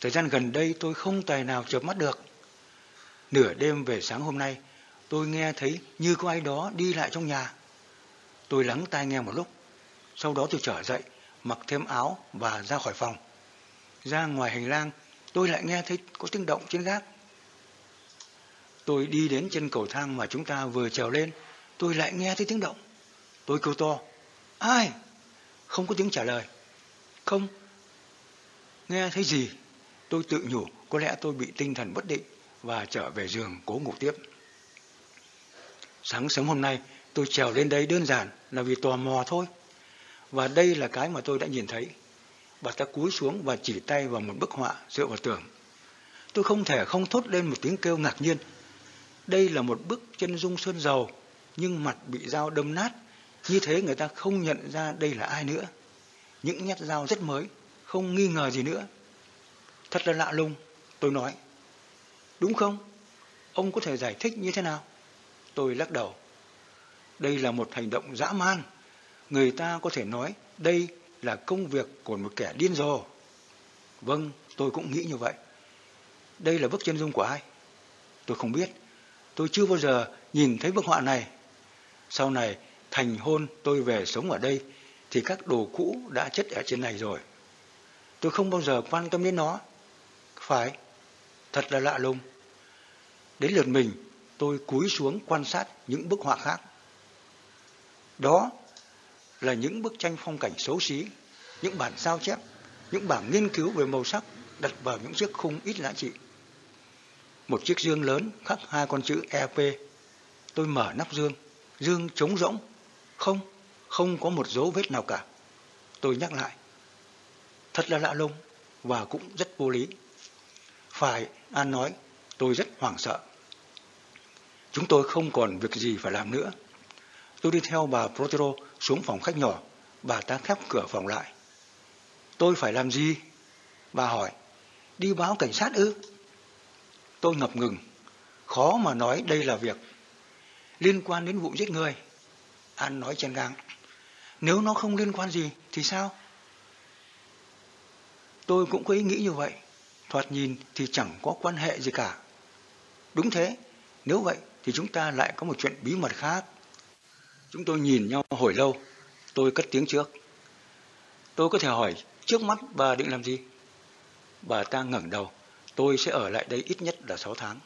Thời gian gần đây tôi không tài nào chợp mắt được. Nửa đêm về sáng hôm nay, tôi nghe thấy như có ai đó đi lại trong nhà. Tôi lắng tai nghe một lúc. Sau đó tôi trở dậy, mặc thêm áo và ra khỏi phòng. Ra ngoài hành lang, tôi lại nghe thấy có tiếng động trên gác. Tôi đi đến chân cầu thang mà chúng ta vừa trèo lên, tôi lại nghe thấy tiếng động. Tôi kêu to, ai? Không có tiếng trả lời. Không. Nghe thấy gì? Tôi tự nhủ có lẽ tôi bị tinh thần bất định và trở về giường cố ngủ tiếp. Sáng sớm hôm nay tôi trèo lên đây đơn giản là vì tò mò thôi. Và đây là cái mà tôi đã nhìn thấy. Bà ta cúi xuống và chỉ tay vào một bức họa dựa vào tường. Tôi không thể không thốt lên một tiếng kêu ngạc nhiên. Đây là một bức chân dung sơn dầu, nhưng mặt bị dao đâm nát. Như thế người ta không nhận ra đây là ai nữa. những nhát dao rất mới, không nghi ngờ gì nữa. Thật là lạ lùng, tôi nói. Đúng không? Ông có thể giải thích như thế nào? Tôi lắc đầu. Đây là một hành động dã man. Người ta có thể nói đây là công việc của một kẻ điên rồ. Vâng, tôi cũng nghĩ như vậy. Đây là bức chân dung của ai? Tôi không biết. Tôi chưa bao giờ nhìn thấy bức họa này. Sau này, thành hôn tôi về sống ở đây, thì các đồ cũ đã chất ở trên này rồi. Tôi không bao giờ quan tâm đến nó. Phải, thật là lạ lùng. Đến lượt mình, tôi cúi xuống quan sát những bức họa khác. Đó là những bức tranh phong cảnh xấu xí, những bản sao chép, những bản nghiên cứu về màu sắc đặt vào những chiếc khung ít lạ trị. Một chiếc dương lớn khắc hai con chữ EP. Tôi mở nắp dương, dương trống rỗng, không, không có một dấu vết nào cả. Tôi nhắc lại, thật là lạ lùng và cũng rất vô lý. Phải, An nói, tôi rất hoảng sợ. Chúng tôi không còn việc gì phải làm nữa. Tôi đi theo bà Protero xuống phòng khách nhỏ, bà ta khép cửa phòng lại. Tôi phải làm gì? Bà hỏi, đi báo cảnh sát ư? Tôi ngập ngừng, khó mà nói đây là việc liên quan đến vụ giết người. An nói chen ngang, nếu nó không liên quan gì thì sao? Tôi cũng có ý nghĩ như vậy, thoạt nhìn thì chẳng có quan hệ gì cả. Đúng thế, nếu vậy thì chúng ta lại có một chuyện bí mật khác. Chúng tôi nhìn nhau hồi lâu, tôi cất tiếng trước. Tôi có thể hỏi trước mắt bà định làm gì? Bà ta ngẩng đầu, tôi sẽ ở lại đây ít nhất là 6 tháng.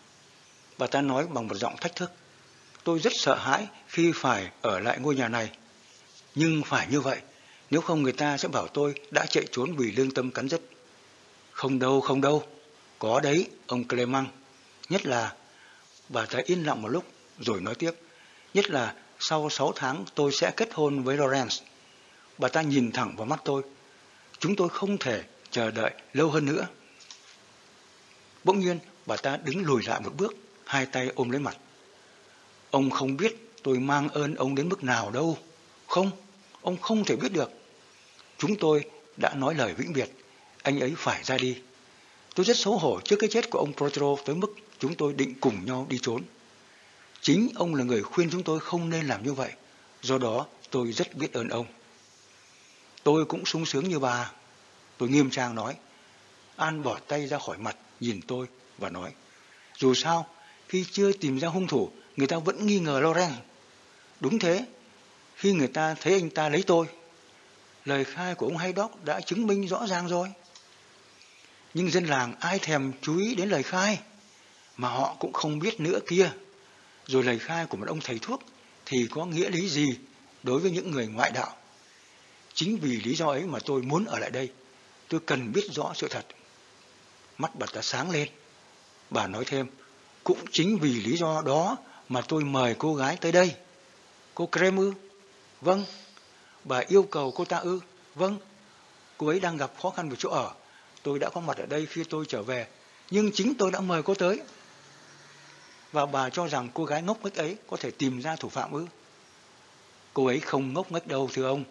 Bà ta nói bằng một giọng thách thức. Tôi rất sợ hãi khi phải ở lại ngôi nhà này. Nhưng phải như vậy, nếu không người ta sẽ bảo tôi đã chạy trốn vì lương tâm cắn rứt. Không đâu, không đâu. Có đấy, ông Clement. Nhất là, bà ta yên lặng một lúc rồi nói tiếp. Nhất là sau 6 tháng tôi sẽ kết hôn với Lawrence. Bà ta nhìn thẳng vào mắt tôi. Chúng tôi không thể chờ đợi lâu hơn nữa. Bỗng nhiên, bà ta đứng lùi lại một bước, hai tay ôm lấy mặt. Ông không biết tôi mang ơn ông đến mức nào đâu. Không, ông không thể biết được. Chúng tôi đã nói lời vĩnh biệt, anh ấy phải ra đi. Tôi rất xấu hổ trước cái chết của ông Protero tới mức chúng tôi định cùng nhau đi trốn. Chính ông là người khuyên chúng tôi không nên làm như vậy. Do đó tôi rất biết ơn ông. Tôi cũng sung sướng như bà. Tôi nghiêm trang nói. An bỏ tay ra khỏi mặt, nhìn tôi và nói. Dù sao, khi chưa tìm ra hung thủ, người ta vẫn nghi ngờ Loren. Đúng thế, khi người ta thấy anh ta lấy tôi, lời khai của ông Haydock đã chứng minh rõ ràng rồi. Nhưng dân làng ai thèm chú ý đến lời khai, mà họ cũng không biết nữa kia. Rồi lời khai của một ông thầy thuốc thì có nghĩa lý gì đối với những người ngoại đạo. Chính vì lý do ấy mà tôi muốn ở lại đây. Tôi cần biết rõ sự thật. Mắt bà ta sáng lên. Bà nói thêm, cũng chính vì lý do đó mà tôi mời cô gái tới đây. Cô Krem ư? Vâng. Bà yêu cầu cô ta ư? Vâng. Cô ấy đang gặp khó khăn về chỗ ở. Tôi đã có mặt ở đây khi tôi trở về. Nhưng chính tôi đã mời cô tới. Và bà cho rằng cô gái ngốc nghếch ấy có thể tìm ra thủ phạm ư? Cô ấy không ngốc nghếch đâu thưa ông.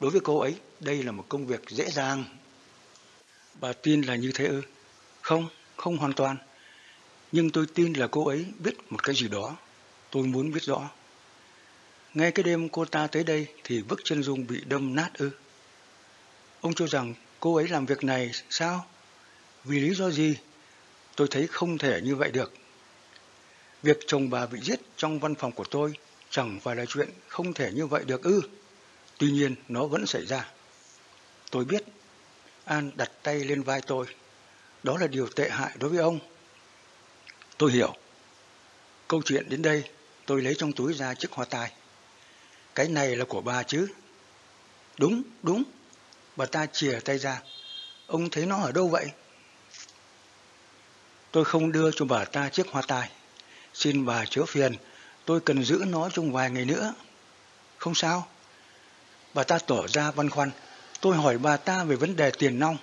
Đối với cô ấy, đây là một công việc dễ dàng. Bà tin là như thế ư? Không, không hoàn toàn. Nhưng tôi tin là cô ấy biết một cái gì đó. Tôi muốn biết rõ. Ngay cái đêm cô ta tới đây thì bức chân dung bị đâm nát ư. Ông cho rằng cô ấy làm việc này sao? Vì lý do gì? Tôi thấy không thể như vậy được. Việc chồng bà bị giết trong văn phòng của tôi chẳng phải là chuyện không thể như vậy được ư. Tuy nhiên nó vẫn xảy ra. Tôi biết. An đặt tay lên vai tôi. Đó là điều tệ hại đối với ông. Tôi hiểu. Câu chuyện đến đây, tôi lấy trong túi ra chiếc hoa tai. Cái này là của bà chứ? Đúng, đúng. Bà ta chìa tay ra. Ông thấy nó ở đâu vậy? Tôi không đưa cho bà ta chiếc hoa tai. Xin bà chớ phiền, tôi cần giữ nó trong vài ngày nữa. Không sao. Bà ta tỏ ra văn khoăn. Tôi hỏi bà ta về vấn đề tiền nong.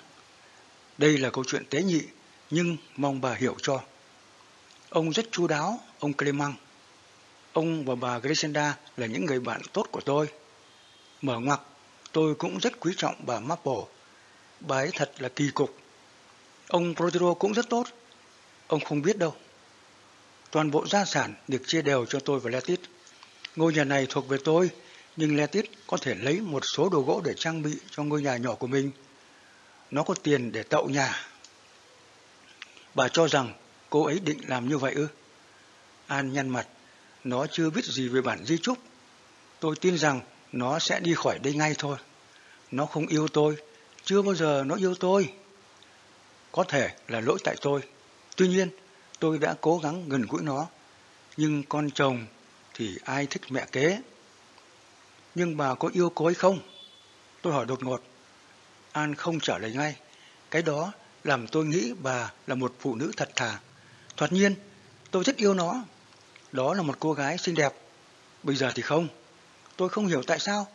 Đây là câu chuyện tế nhị, nhưng mong bà hiểu cho. Ông rất chu đáo, ông Clement. Ông và bà Grisenda là những người bạn tốt của tôi. Mở ngoặc, tôi cũng rất quý trọng bà Maple. Bà ấy thật là kỳ cục. Ông Protero cũng rất tốt. Ông không biết đâu. Toàn bộ gia sản được chia đều cho tôi và Letit. Ngôi nhà này thuộc về tôi, nhưng Letit có thể lấy một số đồ gỗ để trang bị cho ngôi nhà nhỏ của mình. Nó có tiền để tậu nhà. Bà cho rằng cô ấy định làm như vậy ư? An nhăn mặt, nó chưa biết gì về bản di trúc. Tôi tin rằng nó sẽ đi khỏi đây ngay thôi. Nó không yêu tôi, chưa bao giờ nó yêu tôi. Có thể là lỗi tại tôi. Tuy nhiên, tôi đã cố gắng gần gũi nó. Nhưng con chồng thì ai thích mẹ kế. Nhưng bà có yêu cô ấy không? Tôi hỏi đột ngột. An không trả lời ngay. Cái đó làm tôi nghĩ bà là một phụ nữ thật thà. Thoạt nhiên, tôi rất yêu nó. Đó là một cô gái xinh đẹp. Bây giờ thì không. Tôi không hiểu tại sao.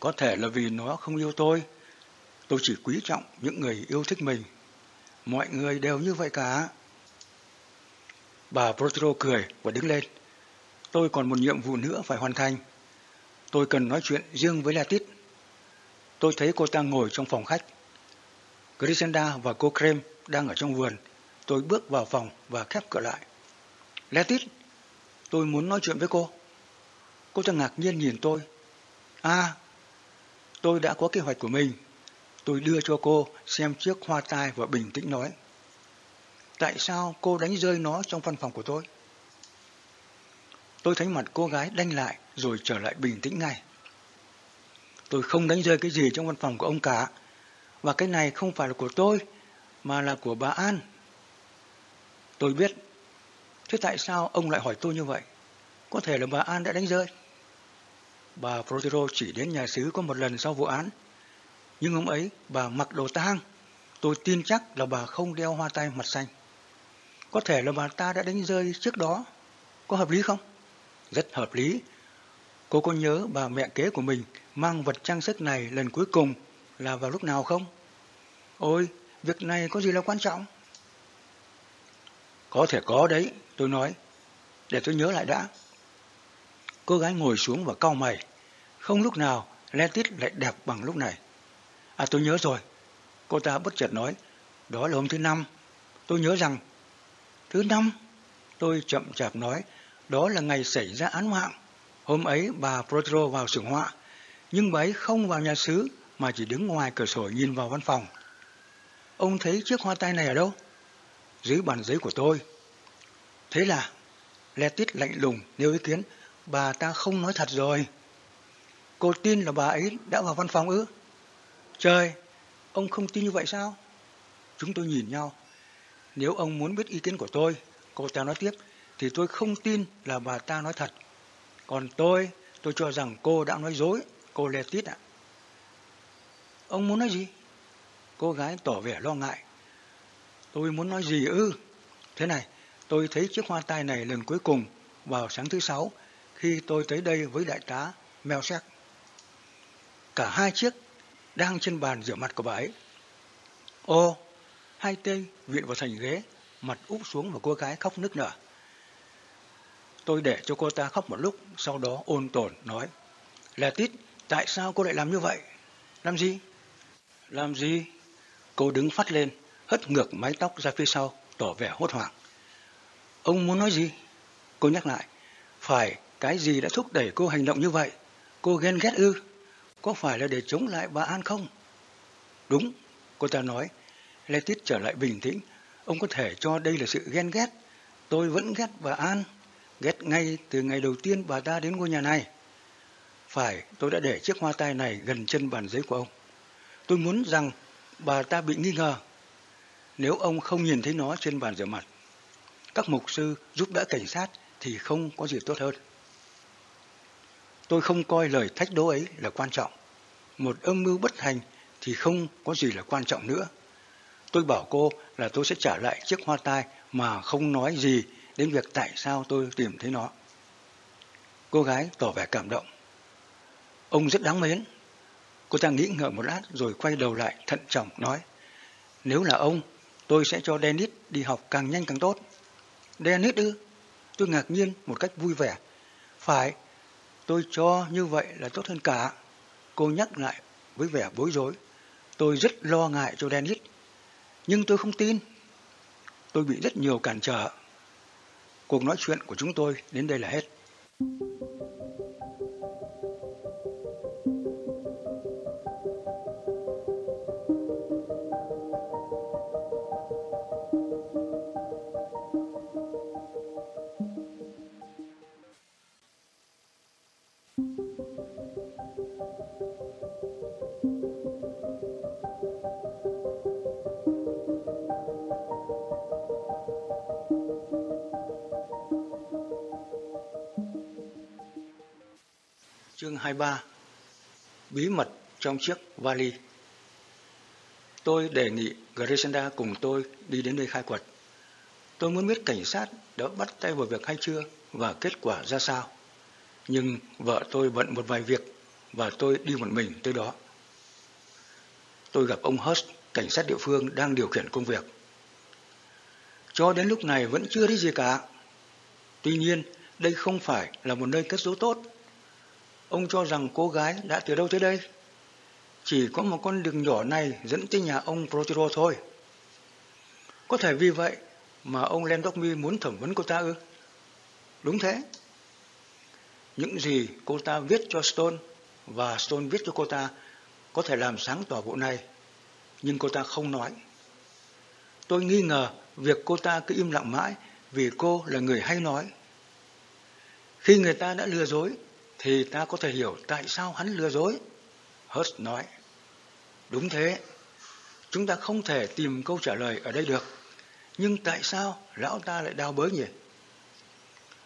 Có thể là vì nó không yêu tôi. Tôi chỉ quý trọng những người yêu thích mình. Mọi người đều như vậy cả. Bà Protero cười và đứng lên. Tôi còn một nhiệm vụ nữa phải hoàn thành. Tôi cần nói chuyện riêng với Latit. Tôi thấy cô ta ngồi trong phòng khách. Grisenda và cô Krem đang ở trong vườn. Tôi bước vào phòng và khép cửa lại. Letit, tôi muốn nói chuyện với cô. Cô ta ngạc nhiên nhìn tôi. À, tôi đã có kế hoạch của mình. Tôi đưa cho cô xem chiếc hoa tai và bình tĩnh nói. Tại sao cô đánh rơi nó trong văn phòng của tôi? Tôi thấy mặt cô gái đanh lại rồi trở lại bình tĩnh ngay. Tôi không đánh rơi cái gì trong văn phòng của ông cả. Và cái này không phải là của tôi, mà là của bà An. Tôi biết. Thế tại sao ông lại hỏi tôi như vậy? Có thể là bà An đã đánh rơi. Bà Protero chỉ đến nhà xứ có một lần sau vụ án. Nhưng hôm ấy bà mặc đồ tang. Tôi tin chắc là bà không đeo hoa tay mặt xanh. Có thể là bà ta đã đánh rơi trước đó. Có hợp lý không? Rất hợp lý. Cô có nhớ bà mẹ kế của mình mang vật trang sức này lần cuối cùng là vào lúc nào không? Ôi, việc này có gì là quan trọng? Có thể có đấy, tôi nói. Để tôi nhớ lại đã. Cô gái ngồi xuống và cau mày. Không lúc nào Letit lại đẹp bằng lúc này. À tôi nhớ rồi. Cô ta bất chợt nói. Đó là hôm thứ năm. Tôi nhớ rằng. Thứ năm? Tôi chậm chạp nói. Đó là ngày xảy ra án mạng. Hôm ấy bà Protero vào xưởng họa. Nhưng bà ấy không vào nhà xứ mà chỉ đứng ngoài cửa sổ nhìn vào văn phòng. Ông thấy chiếc hoa tai này ở đâu? Dưới bàn giấy của tôi. Thế là Letit lạnh lùng nêu ý kiến bà ta không nói thật rồi. Cô tin là bà ấy đã vào văn phòng ư? Trời, ông không tin như vậy sao? Chúng tôi nhìn nhau. Nếu ông muốn biết ý kiến của tôi, cô ta nói tiếp, thì tôi không tin là bà ta nói thật. Còn tôi, tôi cho rằng cô đã nói dối, cô Lê Tít ạ. Ông muốn nói gì? Cô gái tỏ vẻ lo ngại. Tôi muốn nói gì ư? Thế này, tôi thấy chiếc hoa tai này lần cuối cùng vào sáng thứ sáu khi tôi tới đây với đại tá Melchek. Cả hai chiếc đang trên bàn rửa mặt của bà ấy. Ô, hai tay viện vào thành ghế, mặt úp xuống và cô gái khóc nức nở. Tôi để cho cô ta khóc một lúc, sau đó ôn tồn nói. Là tít, tại sao cô lại làm như vậy? Làm gì? Làm gì? Cô đứng phát lên, hất ngược mái tóc ra phía sau, tỏ vẻ hốt hoảng. Ông muốn nói gì? Cô nhắc lại. Phải, cái gì đã thúc đẩy cô hành động như vậy? Cô ghen ghét ư? Có phải là để chống lại bà An không? Đúng, cô ta nói. Lê Tít trở lại bình tĩnh. Ông có thể cho đây là sự ghen ghét. Tôi vẫn ghét bà An. Ghét ngay từ ngày đầu tiên bà ta đến ngôi nhà này. Phải, tôi đã để chiếc hoa tai này gần chân bàn giấy của ông. Tôi muốn rằng bà ta bị nghi ngờ. Nếu ông không nhìn thấy nó trên bàn rửa mặt, các mục sư giúp đỡ cảnh sát thì không có gì tốt hơn. Tôi không coi lời thách đố ấy là quan trọng. Một âm mưu bất thành thì không có gì là quan trọng nữa. Tôi bảo cô là tôi sẽ trả lại chiếc hoa tai mà không nói gì đến việc tại sao tôi tìm thấy nó. Cô gái tỏ vẻ cảm động. Ông rất đáng mến. Cô ta nghĩ ngợi một lát rồi quay đầu lại thận trọng nói. Nếu là ông, tôi sẽ cho Dennis đi học càng nhanh càng tốt. Dennis ư? Tôi ngạc nhiên một cách vui vẻ. Phải, tôi cho như vậy là tốt hơn cả. Cô nhắc lại với vẻ bối rối. Tôi rất lo ngại cho Dennis, nhưng tôi không tin. Tôi bị rất nhiều cản trở. Cuộc nói chuyện của chúng tôi đến đây là hết. Chương 23 Bí mật trong chiếc vali Tôi đề nghị Grishenda cùng tôi đi đến đây khai quật. Tôi muốn biết cảnh sát đã bắt tay vào việc hay chưa và kết quả ra sao. Nhưng vợ tôi bận một vài việc và tôi đi một mình tới đó. Tôi gặp ông Hurst, cảnh sát địa phương đang điều khiển công việc. Cho đến lúc này vẫn chưa thấy gì cả. Tuy nhiên, đây không phải là một nơi cất dấu tốt Ông cho rằng cô gái đã từ đâu tới đây? Chỉ có một con đường nhỏ này dẫn tới nhà ông Protero thôi. Có thể vì vậy mà ông Landokmi muốn thẩm vấn cô ta ư? Đúng thế. Những gì cô ta viết cho Stone và Stone viết cho cô ta có thể làm sáng tỏ vụ này, nhưng cô ta không nói. Tôi nghi ngờ việc cô ta cứ im lặng mãi vì cô là người hay nói. Khi người ta đã lừa dối thì ta có thể hiểu tại sao hắn lừa dối. Hurt nói, đúng thế, chúng ta không thể tìm câu trả lời ở đây được. Nhưng tại sao lão ta lại đào bới nhỉ?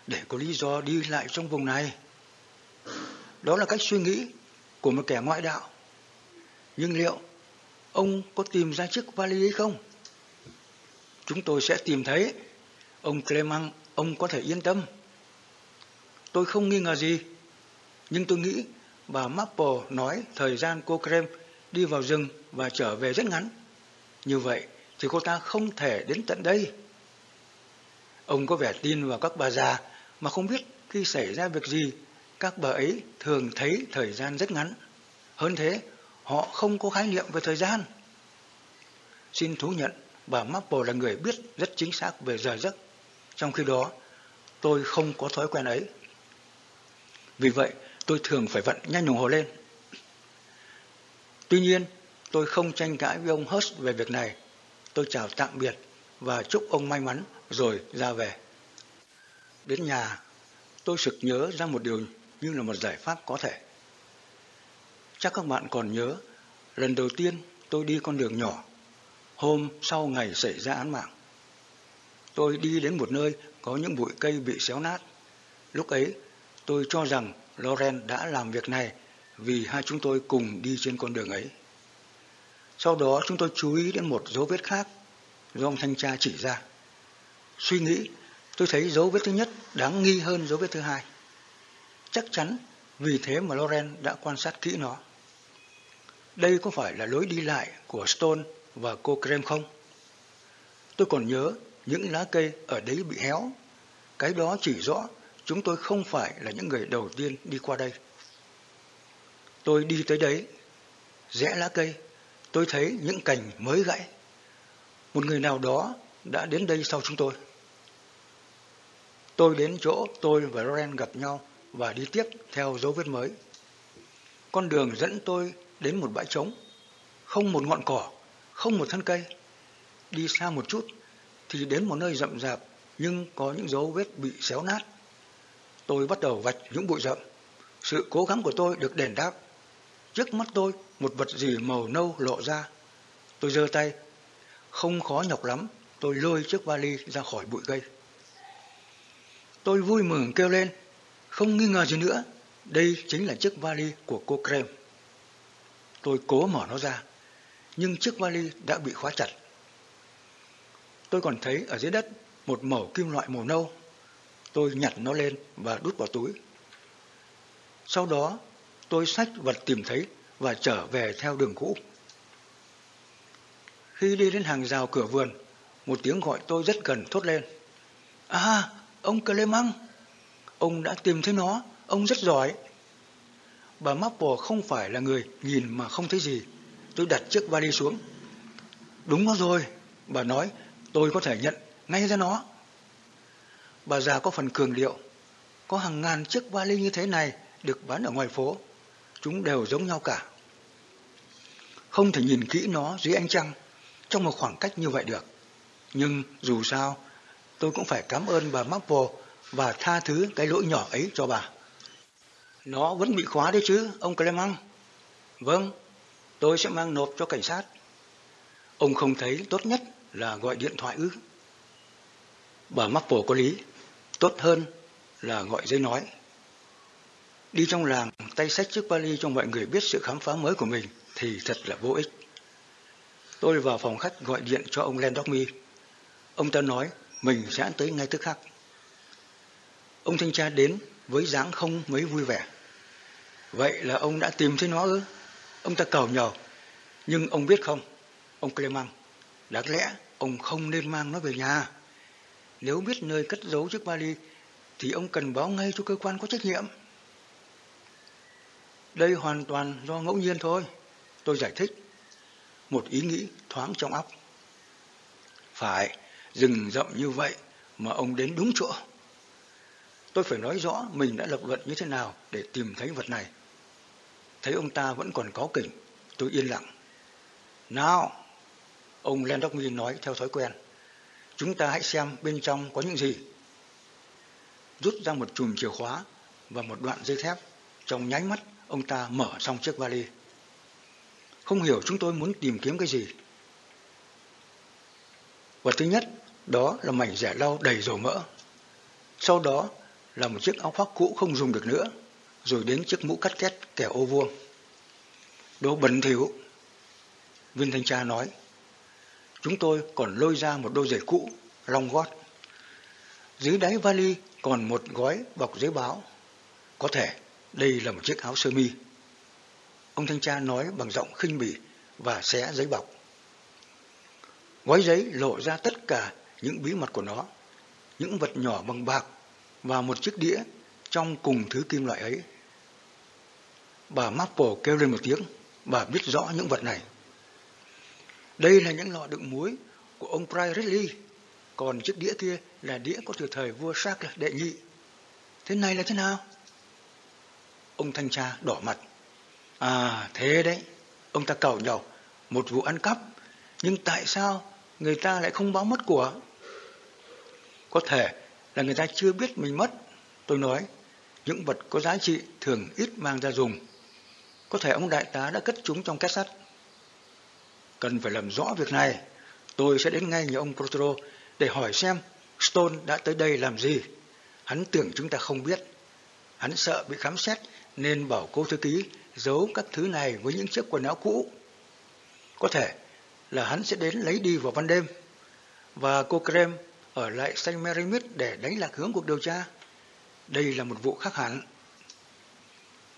Để có lý do đi lại trong vùng này. Đó là cách suy nghĩ của một kẻ ngoại đạo. Nhưng liệu ông có tìm ra chiếc vali ấy không? Chúng tôi sẽ tìm thấy. Ông Clement, ông có thể yên tâm. Tôi không nghi ngờ gì nhưng tôi nghĩ bà Maple nói thời gian cô Krem đi vào rừng và trở về rất ngắn. Như vậy thì cô ta không thể đến tận đây. Ông có vẻ tin vào các bà già mà không biết khi xảy ra việc gì các bà ấy thường thấy thời gian rất ngắn. Hơn thế, họ không có khái niệm về thời gian. Xin thú nhận, bà Maple là người biết rất chính xác về giờ giấc. Trong khi đó, tôi không có thói quen ấy. Vì vậy, tôi thường phải vận nhanh đồng hồ lên. Tuy nhiên, tôi không tranh cãi với ông Hurst về việc này. Tôi chào tạm biệt và chúc ông may mắn rồi ra về. Đến nhà, tôi sực nhớ ra một điều như là một giải pháp có thể. Chắc các bạn còn nhớ, lần đầu tiên tôi đi con đường nhỏ, hôm sau ngày xảy ra án mạng. Tôi đi đến một nơi có những bụi cây bị xéo nát. Lúc ấy, tôi cho rằng Loren đã làm việc này vì hai chúng tôi cùng đi trên con đường ấy. Sau đó chúng tôi chú ý đến một dấu vết khác do ông thanh tra chỉ ra. Suy nghĩ, tôi thấy dấu vết thứ nhất đáng nghi hơn dấu vết thứ hai. Chắc chắn vì thế mà Loren đã quan sát kỹ nó. Đây có phải là lối đi lại của Stone và cô Krem không? Tôi còn nhớ những lá cây ở đấy bị héo. Cái đó chỉ rõ chúng tôi không phải là những người đầu tiên đi qua đây. Tôi đi tới đấy, rẽ lá cây, tôi thấy những cành mới gãy. Một người nào đó đã đến đây sau chúng tôi. Tôi đến chỗ tôi và Loren gặp nhau và đi tiếp theo dấu vết mới. Con đường dẫn tôi đến một bãi trống, không một ngọn cỏ, không một thân cây. Đi xa một chút thì đến một nơi rậm rạp nhưng có những dấu vết bị xéo nát. Tôi bắt đầu vạch những bụi rậm. Sự cố gắng của tôi được đền đáp. Trước mắt tôi, một vật gì màu nâu lộ ra. Tôi giơ tay. Không khó nhọc lắm, tôi lôi chiếc vali ra khỏi bụi cây. Tôi vui mừng kêu lên. Không nghi ngờ gì nữa, đây chính là chiếc vali của cô Krem. Tôi cố mở nó ra, nhưng chiếc vali đã bị khóa chặt. Tôi còn thấy ở dưới đất một mẩu kim loại màu nâu Tôi nhặt nó lên và đút vào túi. Sau đó, tôi xách vật tìm thấy và trở về theo đường cũ. Khi đi đến hàng rào cửa vườn, một tiếng gọi tôi rất gần thốt lên. À, ông Clemang! Ông đã tìm thấy nó, ông rất giỏi. bà Maple không phải là người nhìn mà không thấy gì. Tôi đặt chiếc vali xuống. Đúng nó rồi, bà nói, tôi có thể nhận ngay ra nó. Bà già có phần cường điệu. Có hàng ngàn chiếc vali như thế này được bán ở ngoài phố. Chúng đều giống nhau cả. Không thể nhìn kỹ nó dưới ánh trăng trong một khoảng cách như vậy được. Nhưng dù sao, tôi cũng phải cảm ơn bà Marple và tha thứ cái lỗi nhỏ ấy cho bà. Nó vẫn bị khóa đấy chứ, ông Clement. Vâng, tôi sẽ mang nộp cho cảnh sát. Ông không thấy tốt nhất là gọi điện thoại ư? Bà Marple có lý, tốt hơn là gọi dây nói. Đi trong làng, tay sách chiếc vali cho mọi người biết sự khám phá mới của mình thì thật là vô ích. Tôi vào phòng khách gọi điện cho ông Landormi. Ông ta nói mình sẽ tới ngay tức khắc. Ông thanh tra đến với dáng không mấy vui vẻ. Vậy là ông đã tìm thấy nó ư? Ông ta cầu nhờ. Nhưng ông biết không, ông Clement, đáng lẽ ông không nên mang nó về nhà. Nếu biết nơi cất giấu chiếc vali, thì ông cần báo ngay cho cơ quan có trách nhiệm. Đây hoàn toàn do ngẫu nhiên thôi. Tôi giải thích. Một ý nghĩ thoáng trong óc. Phải, rừng rậm như vậy mà ông đến đúng chỗ. Tôi phải nói rõ mình đã lập luận như thế nào để tìm thấy vật này. Thấy ông ta vẫn còn có kỉnh, tôi yên lặng. Nào, ông Landokmi nói theo thói quen. Chúng ta hãy xem bên trong có những gì. Rút ra một chùm chìa khóa và một đoạn dây thép. Trong nháy mắt, ông ta mở xong chiếc vali. Không hiểu chúng tôi muốn tìm kiếm cái gì. Vật thứ nhất, đó là mảnh rẻ lau đầy dầu mỡ. Sau đó là một chiếc áo khoác cũ không dùng được nữa, rồi đến chiếc mũ cắt két kẻ ô vuông. Đồ bẩn thỉu, viên thanh tra nói. Chúng tôi còn lôi ra một đôi giày cũ, long gót. Dưới đáy vali còn một gói bọc giấy báo. Có thể đây là một chiếc áo sơ mi. Ông thanh tra nói bằng giọng khinh bỉ và xé giấy bọc. Gói giấy lộ ra tất cả những bí mật của nó, những vật nhỏ bằng bạc và một chiếc đĩa trong cùng thứ kim loại ấy. Bà Maple kêu lên một tiếng, bà biết rõ những vật này. Đây là những lọ đựng muối của ông Pry Ridley, còn chiếc đĩa kia là đĩa có từ thời vua Sark đệ nhị. Thế này là thế nào? Ông thanh tra đỏ mặt. À thế đấy, ông ta cầu nhau, một vụ ăn cắp, nhưng tại sao người ta lại không báo mất của? Có thể là người ta chưa biết mình mất. Tôi nói, những vật có giá trị thường ít mang ra dùng. Có thể ông đại tá đã cất chúng trong két sắt. Cần phải làm rõ việc này. Tôi sẽ đến ngay nhà ông Protero để hỏi xem Stone đã tới đây làm gì. Hắn tưởng chúng ta không biết. Hắn sợ bị khám xét nên bảo cô thư ký giấu các thứ này với những chiếc quần áo cũ. Có thể là hắn sẽ đến lấy đi vào ban đêm. Và cô Krem ở lại Saint Mary để đánh lạc hướng cuộc điều tra. Đây là một vụ khác hẳn.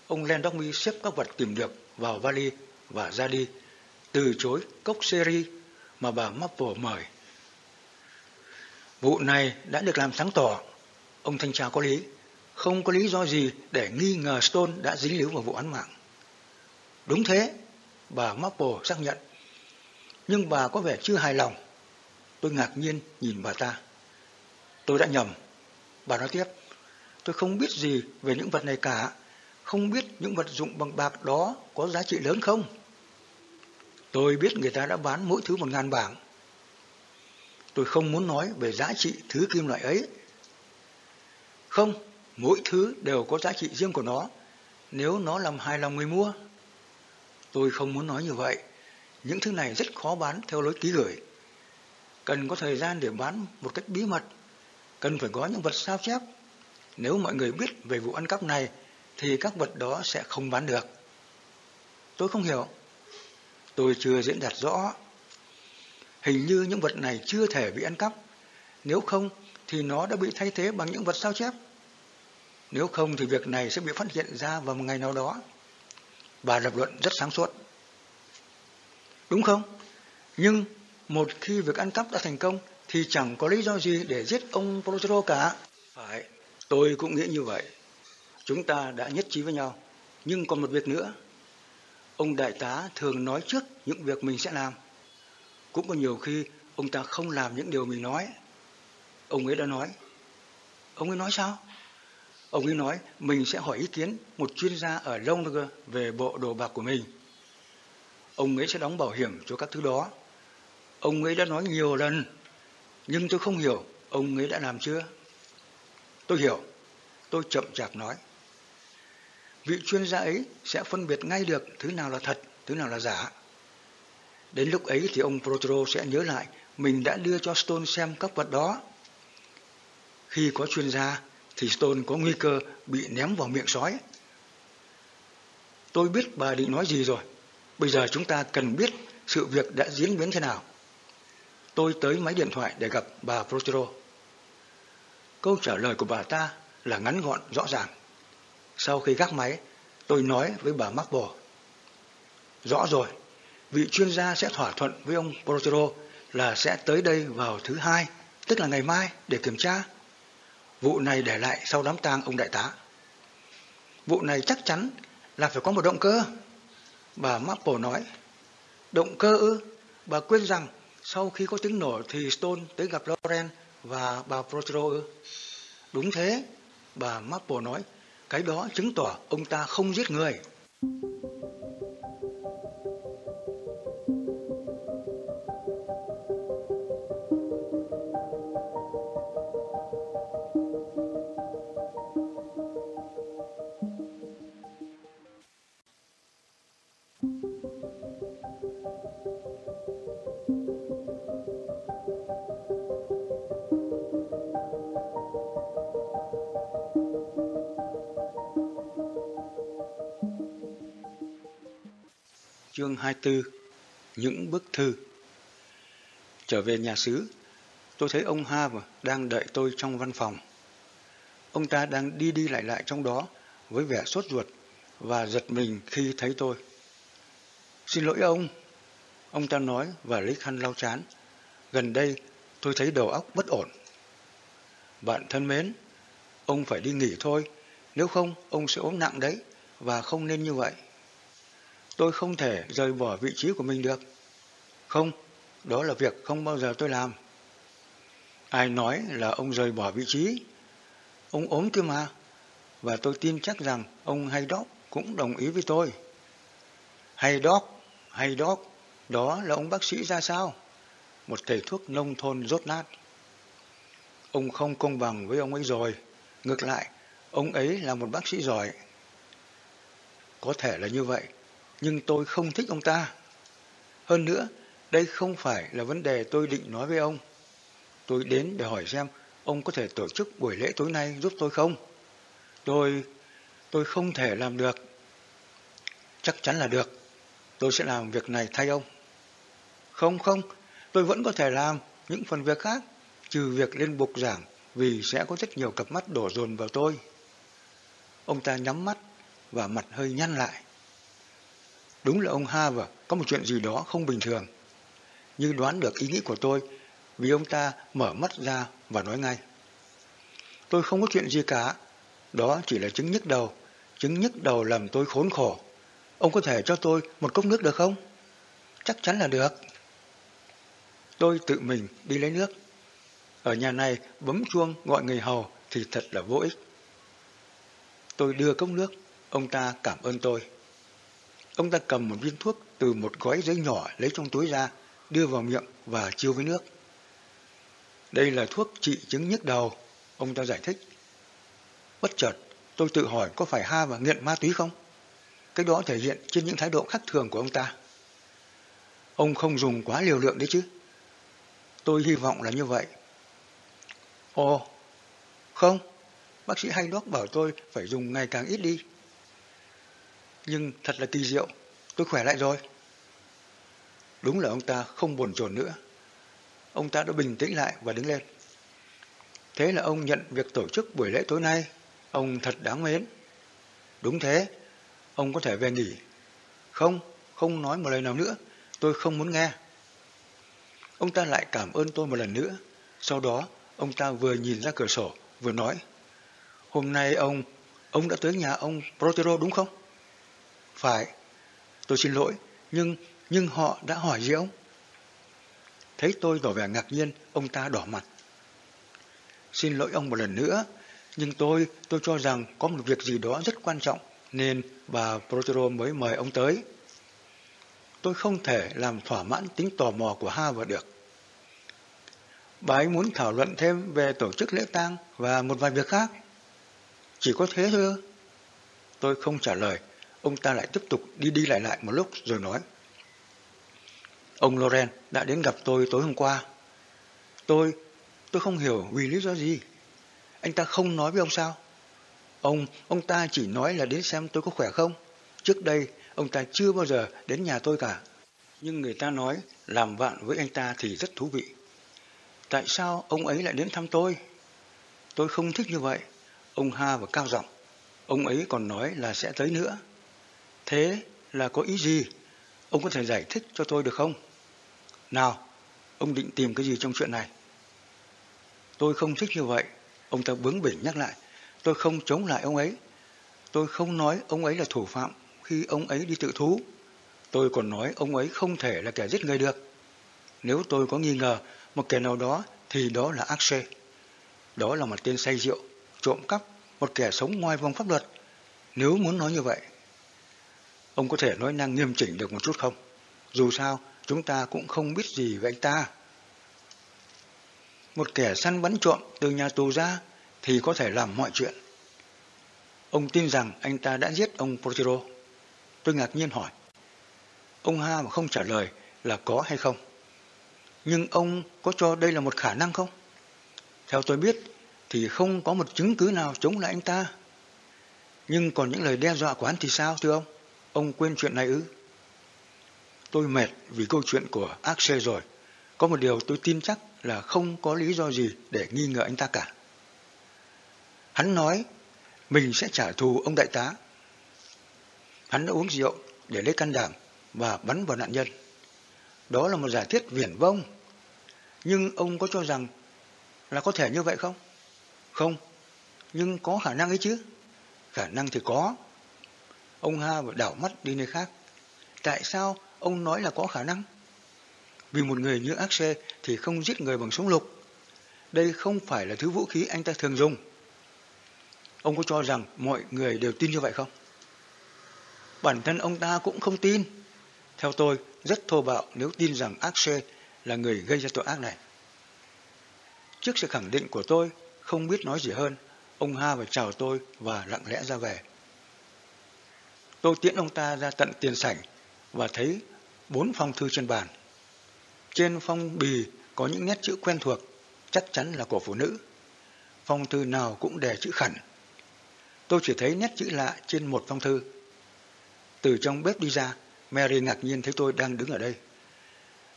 Ông Landormi xếp các vật tìm được vào vali và ra đi, từ chối cốc seri mà bà Maple mời. Vụ này đã được làm sáng tỏ. Ông thanh tra có lý. Không có lý do gì để nghi ngờ Stone đã dính líu vào vụ án mạng. Đúng thế, bà Maple xác nhận. Nhưng bà có vẻ chưa hài lòng. Tôi ngạc nhiên nhìn bà ta. Tôi đã nhầm. Bà nói tiếp, tôi không biết gì về những vật này cả, không biết những vật dụng bằng bạc đó có giá trị lớn không. Tôi biết người ta đã bán mỗi thứ một ngàn bảng. Tôi không muốn nói về giá trị thứ kim loại ấy. Không, mỗi thứ đều có giá trị riêng của nó, nếu nó làm hài lòng người mua. Tôi không muốn nói như vậy. Những thứ này rất khó bán theo lối ký gửi. Cần có thời gian để bán một cách bí mật cần phải có những vật sao chép. Nếu mọi người biết về vụ ăn cắp này, thì các vật đó sẽ không bán được. Tôi không hiểu. Tôi chưa diễn đạt rõ. Hình như những vật này chưa thể bị ăn cắp. Nếu không, thì nó đã bị thay thế bằng những vật sao chép. Nếu không thì việc này sẽ bị phát hiện ra vào một ngày nào đó. Bà lập luận rất sáng suốt. Đúng không? Nhưng một khi việc ăn cắp đã thành công thì chẳng có lý do gì để giết ông Protero cả. Phải, tôi cũng nghĩ như vậy. Chúng ta đã nhất trí với nhau. Nhưng còn một việc nữa. Ông đại tá thường nói trước những việc mình sẽ làm. Cũng có nhiều khi ông ta không làm những điều mình nói. Ông ấy đã nói. Ông ấy nói sao? Ông ấy nói mình sẽ hỏi ý kiến một chuyên gia ở London về bộ đồ bạc của mình. Ông ấy sẽ đóng bảo hiểm cho các thứ đó. Ông ấy đã nói nhiều lần, nhưng tôi không hiểu ông ấy đã làm chưa. Tôi hiểu, tôi chậm chạp nói. Vị chuyên gia ấy sẽ phân biệt ngay được thứ nào là thật, thứ nào là giả. Đến lúc ấy thì ông Protero sẽ nhớ lại mình đã đưa cho Stone xem các vật đó. Khi có chuyên gia thì Stone có nguy cơ bị ném vào miệng sói. Tôi biết bà định nói gì rồi. Bây giờ chúng ta cần biết sự việc đã diễn biến thế nào. Tôi tới máy điện thoại để gặp bà Protero. Câu trả lời của bà ta là ngắn gọn rõ ràng. Sau khi gác máy, tôi nói với bà Marble. Rõ rồi, vị chuyên gia sẽ thỏa thuận với ông Protero là sẽ tới đây vào thứ hai, tức là ngày mai để kiểm tra. Vụ này để lại sau đám tang ông đại tá. Vụ này chắc chắn là phải có một động cơ. Bà Marple nói. Động cơ ư? Bà quên rằng sau khi có tiếng nổ thì Stone tới gặp Loren và bà Protero ư? Đúng thế, bà Marple nói. Cái đó chứng tỏ ông ta không giết người. Chương 24 Những bức thư Trở về nhà xứ, tôi thấy ông ha đang đợi tôi trong văn phòng. Ông ta đang đi đi lại lại trong đó với vẻ sốt ruột và giật mình khi thấy tôi. Xin lỗi ông, ông ta nói và lấy khăn lau chán. Gần đây tôi thấy đầu óc bất ổn. Bạn thân mến, ông phải đi nghỉ thôi, nếu không ông sẽ ốm nặng đấy và không nên như vậy tôi không thể rời bỏ vị trí của mình được. Không, đó là việc không bao giờ tôi làm. Ai nói là ông rời bỏ vị trí? Ông ốm kia mà. Và tôi tin chắc rằng ông Haydock cũng đồng ý với tôi. Haydock, Haydock, đó là ông bác sĩ ra sao? Một thầy thuốc nông thôn rốt nát. Ông không công bằng với ông ấy rồi. Ngược lại, ông ấy là một bác sĩ giỏi. Có thể là như vậy, nhưng tôi không thích ông ta. Hơn nữa, đây không phải là vấn đề tôi định nói với ông. Tôi đến để hỏi xem ông có thể tổ chức buổi lễ tối nay giúp tôi không? Tôi... tôi không thể làm được. Chắc chắn là được. Tôi sẽ làm việc này thay ông. Không không, tôi vẫn có thể làm những phần việc khác, trừ việc lên bục giảng vì sẽ có rất nhiều cặp mắt đổ dồn vào tôi. Ông ta nhắm mắt và mặt hơi nhăn lại. Đúng là ông Harvard có một chuyện gì đó không bình thường. Như đoán được ý nghĩ của tôi vì ông ta mở mắt ra và nói ngay. Tôi không có chuyện gì cả. Đó chỉ là chứng nhức đầu. Chứng nhức đầu làm tôi khốn khổ. Ông có thể cho tôi một cốc nước được không? Chắc chắn là được. Tôi tự mình đi lấy nước. Ở nhà này bấm chuông gọi người hầu thì thật là vô ích. Tôi đưa cốc nước, ông ta cảm ơn tôi. Ông ta cầm một viên thuốc từ một gói giấy nhỏ lấy trong túi ra, đưa vào miệng và chiêu với nước. Đây là thuốc trị chứng nhức đầu, ông ta giải thích. Bất chợt, tôi tự hỏi có phải Ha và nghiện ma túy không? Cái đó thể hiện trên những thái độ khác thường của ông ta. Ông không dùng quá liều lượng đấy chứ? Tôi hy vọng là như vậy. Ồ, không, bác sĩ Haydock bảo tôi phải dùng ngày càng ít đi nhưng thật là kỳ diệu, tôi khỏe lại rồi. Đúng là ông ta không buồn chồn nữa. Ông ta đã bình tĩnh lại và đứng lên. Thế là ông nhận việc tổ chức buổi lễ tối nay. Ông thật đáng mến. Đúng thế, ông có thể về nghỉ. Không, không nói một lời nào nữa, tôi không muốn nghe. Ông ta lại cảm ơn tôi một lần nữa. Sau đó, ông ta vừa nhìn ra cửa sổ, vừa nói. Hôm nay ông, ông đã tới nhà ông Protero đúng không? Phải, tôi xin lỗi, nhưng nhưng họ đã hỏi gì ông? Thấy tôi tỏ vẻ ngạc nhiên, ông ta đỏ mặt. Xin lỗi ông một lần nữa, nhưng tôi, tôi cho rằng có một việc gì đó rất quan trọng, nên bà Protero mới mời ông tới. Tôi không thể làm thỏa mãn tính tò mò của Harvard được. Bà ấy muốn thảo luận thêm về tổ chức lễ tang và một vài việc khác. Chỉ có thế thôi Tôi không trả lời. Ông ta lại tiếp tục đi đi lại lại một lúc rồi nói. Ông Loren đã đến gặp tôi tối hôm qua. Tôi, tôi không hiểu vì lý do gì. Anh ta không nói với ông sao? Ông, ông ta chỉ nói là đến xem tôi có khỏe không. Trước đây, ông ta chưa bao giờ đến nhà tôi cả. Nhưng người ta nói làm bạn với anh ta thì rất thú vị. Tại sao ông ấy lại đến thăm tôi? Tôi không thích như vậy. Ông Ha và cao giọng. Ông ấy còn nói là sẽ tới nữa. Thế là có ý gì? Ông có thể giải thích cho tôi được không? Nào, ông định tìm cái gì trong chuyện này? Tôi không thích như vậy. Ông ta bướng bỉnh nhắc lại. Tôi không chống lại ông ấy. Tôi không nói ông ấy là thủ phạm khi ông ấy đi tự thú. Tôi còn nói ông ấy không thể là kẻ giết người được. Nếu tôi có nghi ngờ một kẻ nào đó thì đó là Axe. Đó là một tên say rượu, trộm cắp, một kẻ sống ngoài vòng pháp luật. Nếu muốn nói như vậy, ông có thể nói năng nghiêm chỉnh được một chút không? Dù sao, chúng ta cũng không biết gì về anh ta. Một kẻ săn bắn trộm từ nhà tù ra thì có thể làm mọi chuyện. Ông tin rằng anh ta đã giết ông Portero. Tôi ngạc nhiên hỏi. Ông Ha mà không trả lời là có hay không. Nhưng ông có cho đây là một khả năng không? Theo tôi biết thì không có một chứng cứ nào chống lại anh ta. Nhưng còn những lời đe dọa của hắn thì sao thưa ông? Ông quên chuyện này ư? Tôi mệt vì câu chuyện của Axel rồi. Có một điều tôi tin chắc là không có lý do gì để nghi ngờ anh ta cả. Hắn nói mình sẽ trả thù ông đại tá. Hắn đã uống rượu để lấy can đảm và bắn vào nạn nhân. Đó là một giả thiết viển vông. Nhưng ông có cho rằng là có thể như vậy không? Không, nhưng có khả năng ấy chứ. Khả năng thì có. Ông Ha đảo mắt đi nơi khác. Tại sao ông nói là có khả năng? Vì một người như Axe thì không giết người bằng súng lục. Đây không phải là thứ vũ khí anh ta thường dùng. Ông có cho rằng mọi người đều tin như vậy không? Bản thân ông ta cũng không tin. Theo tôi, rất thô bạo nếu tin rằng Axe là người gây ra tội ác này. Trước sự khẳng định của tôi, không biết nói gì hơn, ông Ha và chào tôi và lặng lẽ ra về. Tôi tiễn ông ta ra tận tiền sảnh và thấy bốn phong thư trên bàn. Trên phong bì có những nét chữ quen thuộc, chắc chắn là của phụ nữ. Phong thư nào cũng đề chữ khẩn. Tôi chỉ thấy nét chữ lạ trên một phong thư. Từ trong bếp đi ra, Mary ngạc nhiên thấy tôi đang đứng ở đây.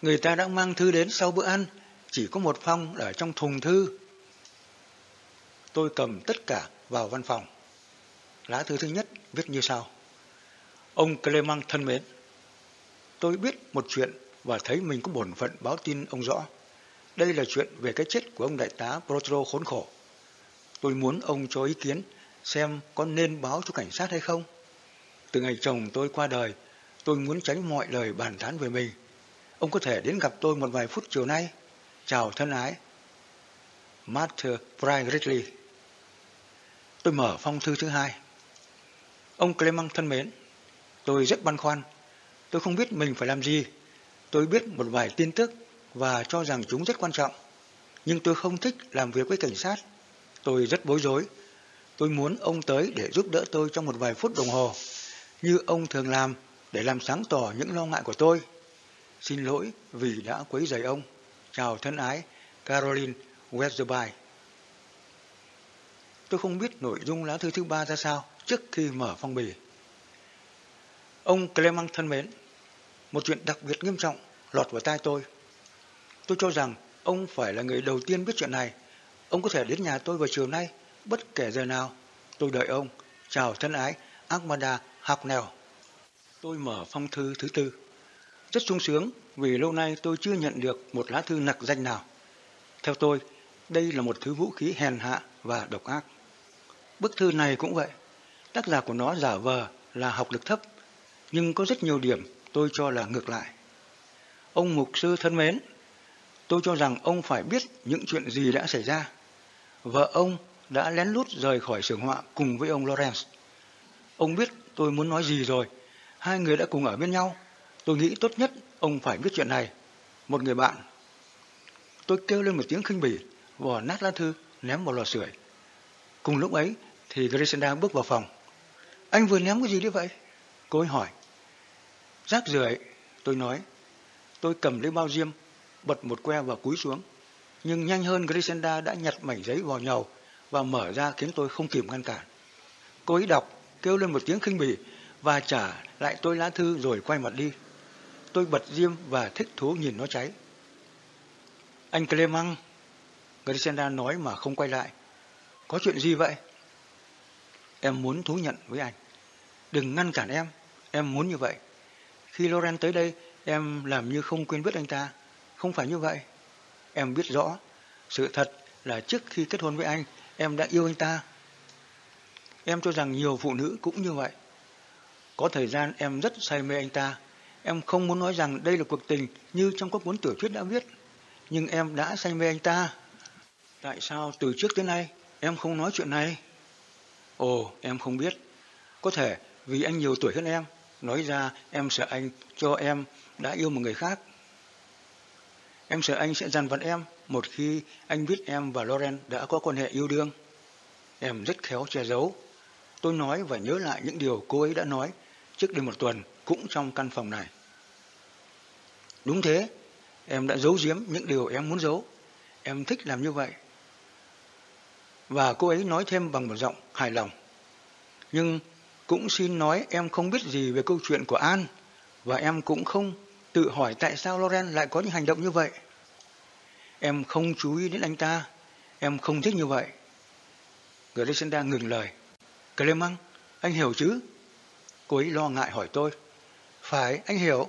Người ta đã mang thư đến sau bữa ăn, chỉ có một phong ở trong thùng thư. Tôi cầm tất cả vào văn phòng. Lá thư thứ nhất viết như sau. Ông Clement thân mến, tôi biết một chuyện và thấy mình có bổn phận báo tin ông rõ. Đây là chuyện về cái chết của ông đại tá Protro khốn khổ. Tôi muốn ông cho ý kiến xem có nên báo cho cảnh sát hay không. Từ ngày chồng tôi qua đời, tôi muốn tránh mọi lời bàn tán về mình. Ông có thể đến gặp tôi một vài phút chiều nay. Chào thân ái. Master Brian Ridley. Tôi mở phong thư thứ hai. Ông Clement thân mến, tôi rất băn khoăn. Tôi không biết mình phải làm gì. Tôi biết một vài tin tức và cho rằng chúng rất quan trọng. Nhưng tôi không thích làm việc với cảnh sát. Tôi rất bối rối. Tôi muốn ông tới để giúp đỡ tôi trong một vài phút đồng hồ, như ông thường làm để làm sáng tỏ những lo ngại của tôi. Xin lỗi vì đã quấy rầy ông. Chào thân ái, Caroline Westerby. Tôi không biết nội dung lá thư thứ ba ra sao trước khi mở phong bì. Ông Clement thân mến, một chuyện đặc biệt nghiêm trọng lọt vào tai tôi. Tôi cho rằng ông phải là người đầu tiên biết chuyện này. Ông có thể đến nhà tôi vào chiều nay, bất kể giờ nào. Tôi đợi ông. Chào thân ái, Ahmada Nèo. Tôi mở phong thư thứ tư. Rất sung sướng vì lâu nay tôi chưa nhận được một lá thư nặc danh nào. Theo tôi, đây là một thứ vũ khí hèn hạ và độc ác. Bức thư này cũng vậy. Tác giả của nó giả vờ là học lực thấp. Nhưng có rất nhiều điểm tôi cho là ngược lại. Ông mục sư thân mến, tôi cho rằng ông phải biết những chuyện gì đã xảy ra. Vợ ông đã lén lút rời khỏi xưởng họa cùng với ông Lawrence. Ông biết tôi muốn nói gì rồi. Hai người đã cùng ở bên nhau. Tôi nghĩ tốt nhất ông phải biết chuyện này. Một người bạn. Tôi kêu lên một tiếng khinh bỉ, vò nát lá thư, ném vào lò sưởi. Cùng lúc ấy thì Griselda bước vào phòng. Anh vừa ném cái gì đấy vậy? Cô ấy hỏi. Rác rưởi, tôi nói. Tôi cầm lấy bao diêm, bật một que và cúi xuống. Nhưng nhanh hơn Grisenda đã nhặt mảnh giấy vào nhầu và mở ra khiến tôi không kịp ngăn cản. Cô ấy đọc, kêu lên một tiếng khinh bỉ và trả lại tôi lá thư rồi quay mặt đi. Tôi bật diêm và thích thú nhìn nó cháy. Anh Clemang, Grisenda nói mà không quay lại. Có chuyện gì vậy? Em muốn thú nhận với anh. Đừng ngăn cản em, em muốn như vậy. Khi Loren tới đây, em làm như không quên biết anh ta. Không phải như vậy. Em biết rõ, sự thật là trước khi kết hôn với anh, em đã yêu anh ta. Em cho rằng nhiều phụ nữ cũng như vậy. Có thời gian em rất say mê anh ta. Em không muốn nói rằng đây là cuộc tình như trong các cuốn tiểu thuyết đã viết. Nhưng em đã say mê anh ta. Tại sao từ trước tới nay em không nói chuyện này? Ồ, em không biết. Có thể vì anh nhiều tuổi hơn em. Nói ra em sợ anh cho em đã yêu một người khác. Em sợ anh sẽ dằn vặt em một khi anh biết em và Loren đã có quan hệ yêu đương. Em rất khéo che giấu. Tôi nói và nhớ lại những điều cô ấy đã nói trước đây một tuần cũng trong căn phòng này. Đúng thế, em đã giấu giếm những điều em muốn giấu. Em thích làm như vậy. Và cô ấy nói thêm bằng một giọng hài lòng. Nhưng cũng xin nói em không biết gì về câu chuyện của An và em cũng không tự hỏi tại sao Loren lại có những hành động như vậy. Em không chú ý đến anh ta, em không thích như vậy. Grisenda ngừng lời. Clement, anh hiểu chứ? Cô ấy lo ngại hỏi tôi. Phải, anh hiểu.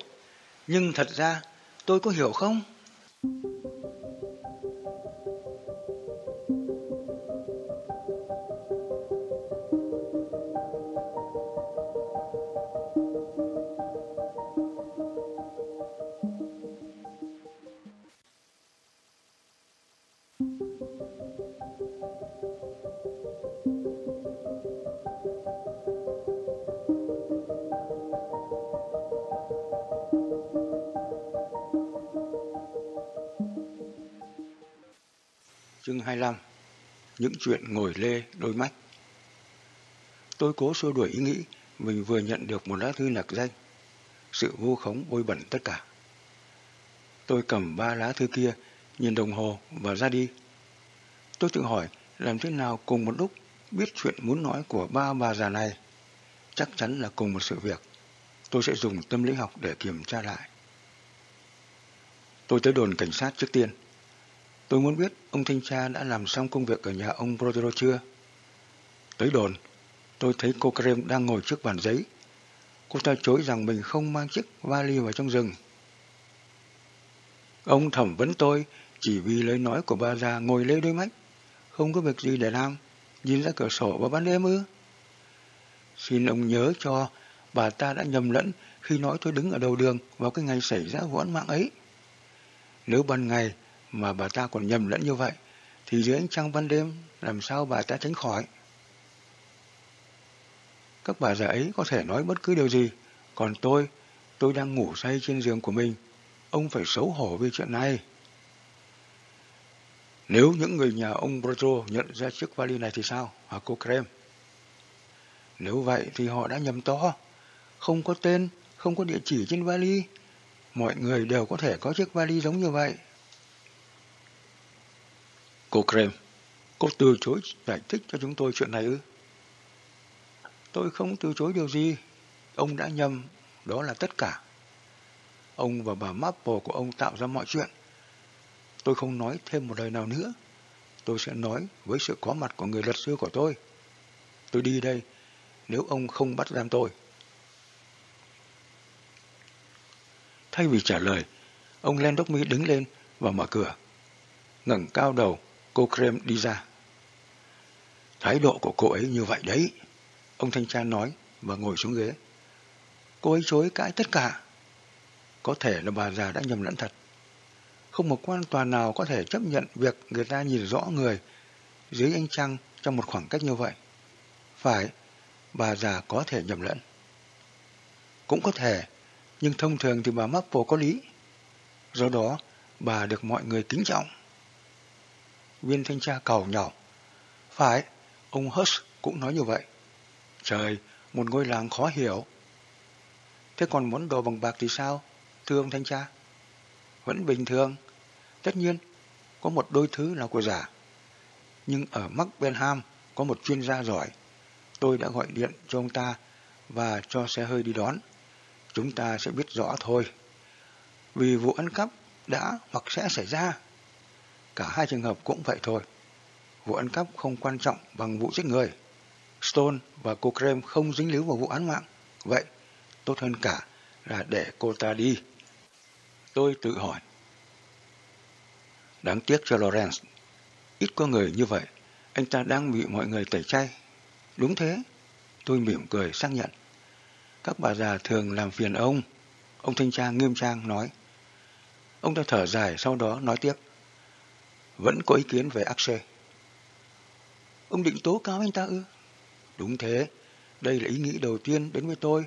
Nhưng thật ra, tôi có hiểu không? Chương 25 Những chuyện ngồi lê đôi mắt Tôi cố xua đuổi ý nghĩ mình vừa nhận được một lá thư nặc danh. Sự vô khống bôi bẩn tất cả. Tôi cầm ba lá thư kia, nhìn đồng hồ và ra đi. Tôi tự hỏi làm thế nào cùng một lúc biết chuyện muốn nói của ba bà già này. Chắc chắn là cùng một sự việc. Tôi sẽ dùng tâm lý học để kiểm tra lại. Tôi tới đồn cảnh sát trước tiên. Tôi muốn biết ông thanh tra đã làm xong công việc ở nhà ông Brodero chưa? Tới đồn, tôi thấy cô Krem đang ngồi trước bàn giấy. Cô ta chối rằng mình không mang chiếc vali vào trong rừng. Ông thẩm vấn tôi chỉ vì lời nói của bà già ngồi lê đôi mắt. Không có việc gì để làm, nhìn ra cửa sổ vào ban đêm ư. Xin ông nhớ cho bà ta đã nhầm lẫn khi nói tôi đứng ở đầu đường vào cái ngày xảy ra vụ án mạng ấy. Nếu ban ngày mà bà ta còn nhầm lẫn như vậy, thì dưới ánh trăng ban đêm làm sao bà ta tránh khỏi. Các bà già ấy có thể nói bất cứ điều gì, còn tôi, tôi đang ngủ say trên giường của mình. Ông phải xấu hổ vì chuyện này. Nếu những người nhà ông Broto nhận ra chiếc vali này thì sao, hả cô Krem? Nếu vậy thì họ đã nhầm to. Không có tên, không có địa chỉ trên vali. Mọi người đều có thể có chiếc vali giống như vậy. Cô Krem, cô từ chối giải thích cho chúng tôi chuyện này ư? Tôi không từ chối điều gì. Ông đã nhầm, đó là tất cả. Ông và bà Maple của ông tạo ra mọi chuyện. Tôi không nói thêm một lời nào nữa. Tôi sẽ nói với sự có mặt của người luật sư của tôi. Tôi đi đây nếu ông không bắt giam tôi. Thay vì trả lời, ông Landokmi đứng lên và mở cửa. ngẩng cao đầu, cô Krem đi ra. Thái độ của cô ấy như vậy đấy, ông thanh tra nói và ngồi xuống ghế. Cô ấy chối cãi tất cả. Có thể là bà già đã nhầm lẫn thật. Không một quan tòa nào có thể chấp nhận việc người ta nhìn rõ người dưới ánh trăng trong một khoảng cách như vậy. Phải, bà già có thể nhầm lẫn. Cũng có thể, nhưng thông thường thì bà Mapple có lý. Do đó, bà được mọi người kính trọng. Viên thanh tra cầu nhỏ. Phải, ông Hush cũng nói như vậy. Trời, một ngôi làng khó hiểu. Thế còn món đồ bằng bạc thì sao, thưa ông thanh tra? Vẫn bình thường. Tất nhiên, có một đôi thứ là của giả. Nhưng ở Mark Benham có một chuyên gia giỏi. Tôi đã gọi điện cho ông ta và cho xe hơi đi đón. Chúng ta sẽ biết rõ thôi. Vì vụ ăn cắp đã hoặc sẽ xảy ra. Cả hai trường hợp cũng vậy thôi. Vụ ăn cắp không quan trọng bằng vụ giết người. Stone và cô Krem không dính líu vào vụ án mạng. Vậy, tốt hơn cả là để cô ta đi. Tôi tự hỏi. Đáng tiếc cho Lawrence. Ít có người như vậy. Anh ta đang bị mọi người tẩy chay. Đúng thế. Tôi mỉm cười xác nhận. Các bà già thường làm phiền ông. Ông thanh tra nghiêm trang nói. Ông ta thở dài sau đó nói tiếp. Vẫn có ý kiến về Axel. Ông định tố cáo anh ta ư? Đúng thế. Đây là ý nghĩ đầu tiên đến với tôi.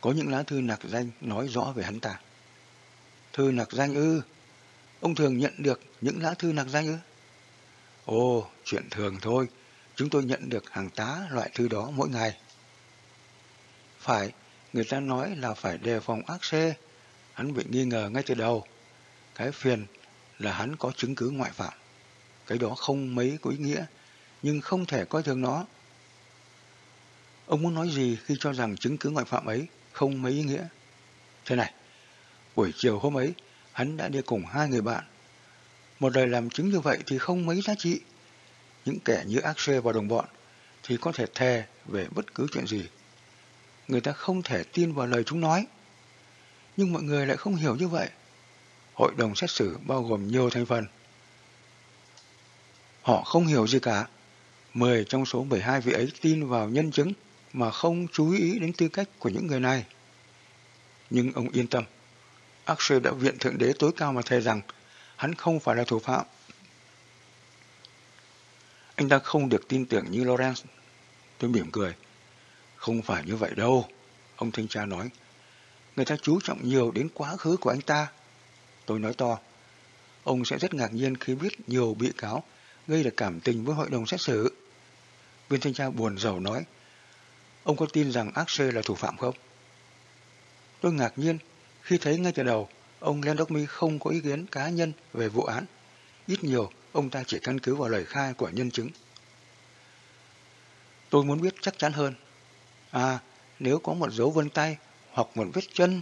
Có những lá thư nạc danh nói rõ về hắn ta. Thư nạc danh ư? Ông thường nhận được những lá thư nạc danh ư? Ồ, chuyện thường thôi. Chúng tôi nhận được hàng tá loại thư đó mỗi ngày. Phải, người ta nói là phải đề phòng ác xê. Hắn bị nghi ngờ ngay từ đầu. Cái phiền là hắn có chứng cứ ngoại phạm. Cái đó không mấy có ý nghĩa, nhưng không thể coi thường nó. Ông muốn nói gì khi cho rằng chứng cứ ngoại phạm ấy không mấy ý nghĩa? Thế này, buổi chiều hôm ấy, hắn đã đi cùng hai người bạn. Một đời làm chứng như vậy thì không mấy giá trị. Những kẻ như Axel và đồng bọn thì có thể thề về bất cứ chuyện gì. Người ta không thể tin vào lời chúng nói. Nhưng mọi người lại không hiểu như vậy. Hội đồng xét xử bao gồm nhiều thành phần. Họ không hiểu gì cả. Mười trong số 12 vị ấy tin vào nhân chứng mà không chú ý đến tư cách của những người này. Nhưng ông yên tâm. Axel đã viện thượng đế tối cao mà thề rằng hắn không phải là thủ phạm. Anh ta không được tin tưởng như Lawrence. Tôi mỉm cười. Không phải như vậy đâu, ông thanh tra nói. Người ta chú trọng nhiều đến quá khứ của anh ta. Tôi nói to. Ông sẽ rất ngạc nhiên khi biết nhiều bị cáo gây được cảm tình với hội đồng xét xử. Viên thanh tra buồn rầu nói. Ông có tin rằng Axel là thủ phạm không? Tôi ngạc nhiên khi thấy ngay từ đầu ông Landokmi không có ý kiến cá nhân về vụ án. Ít nhiều, ông ta chỉ căn cứ vào lời khai của nhân chứng. Tôi muốn biết chắc chắn hơn. À, nếu có một dấu vân tay hoặc một vết chân,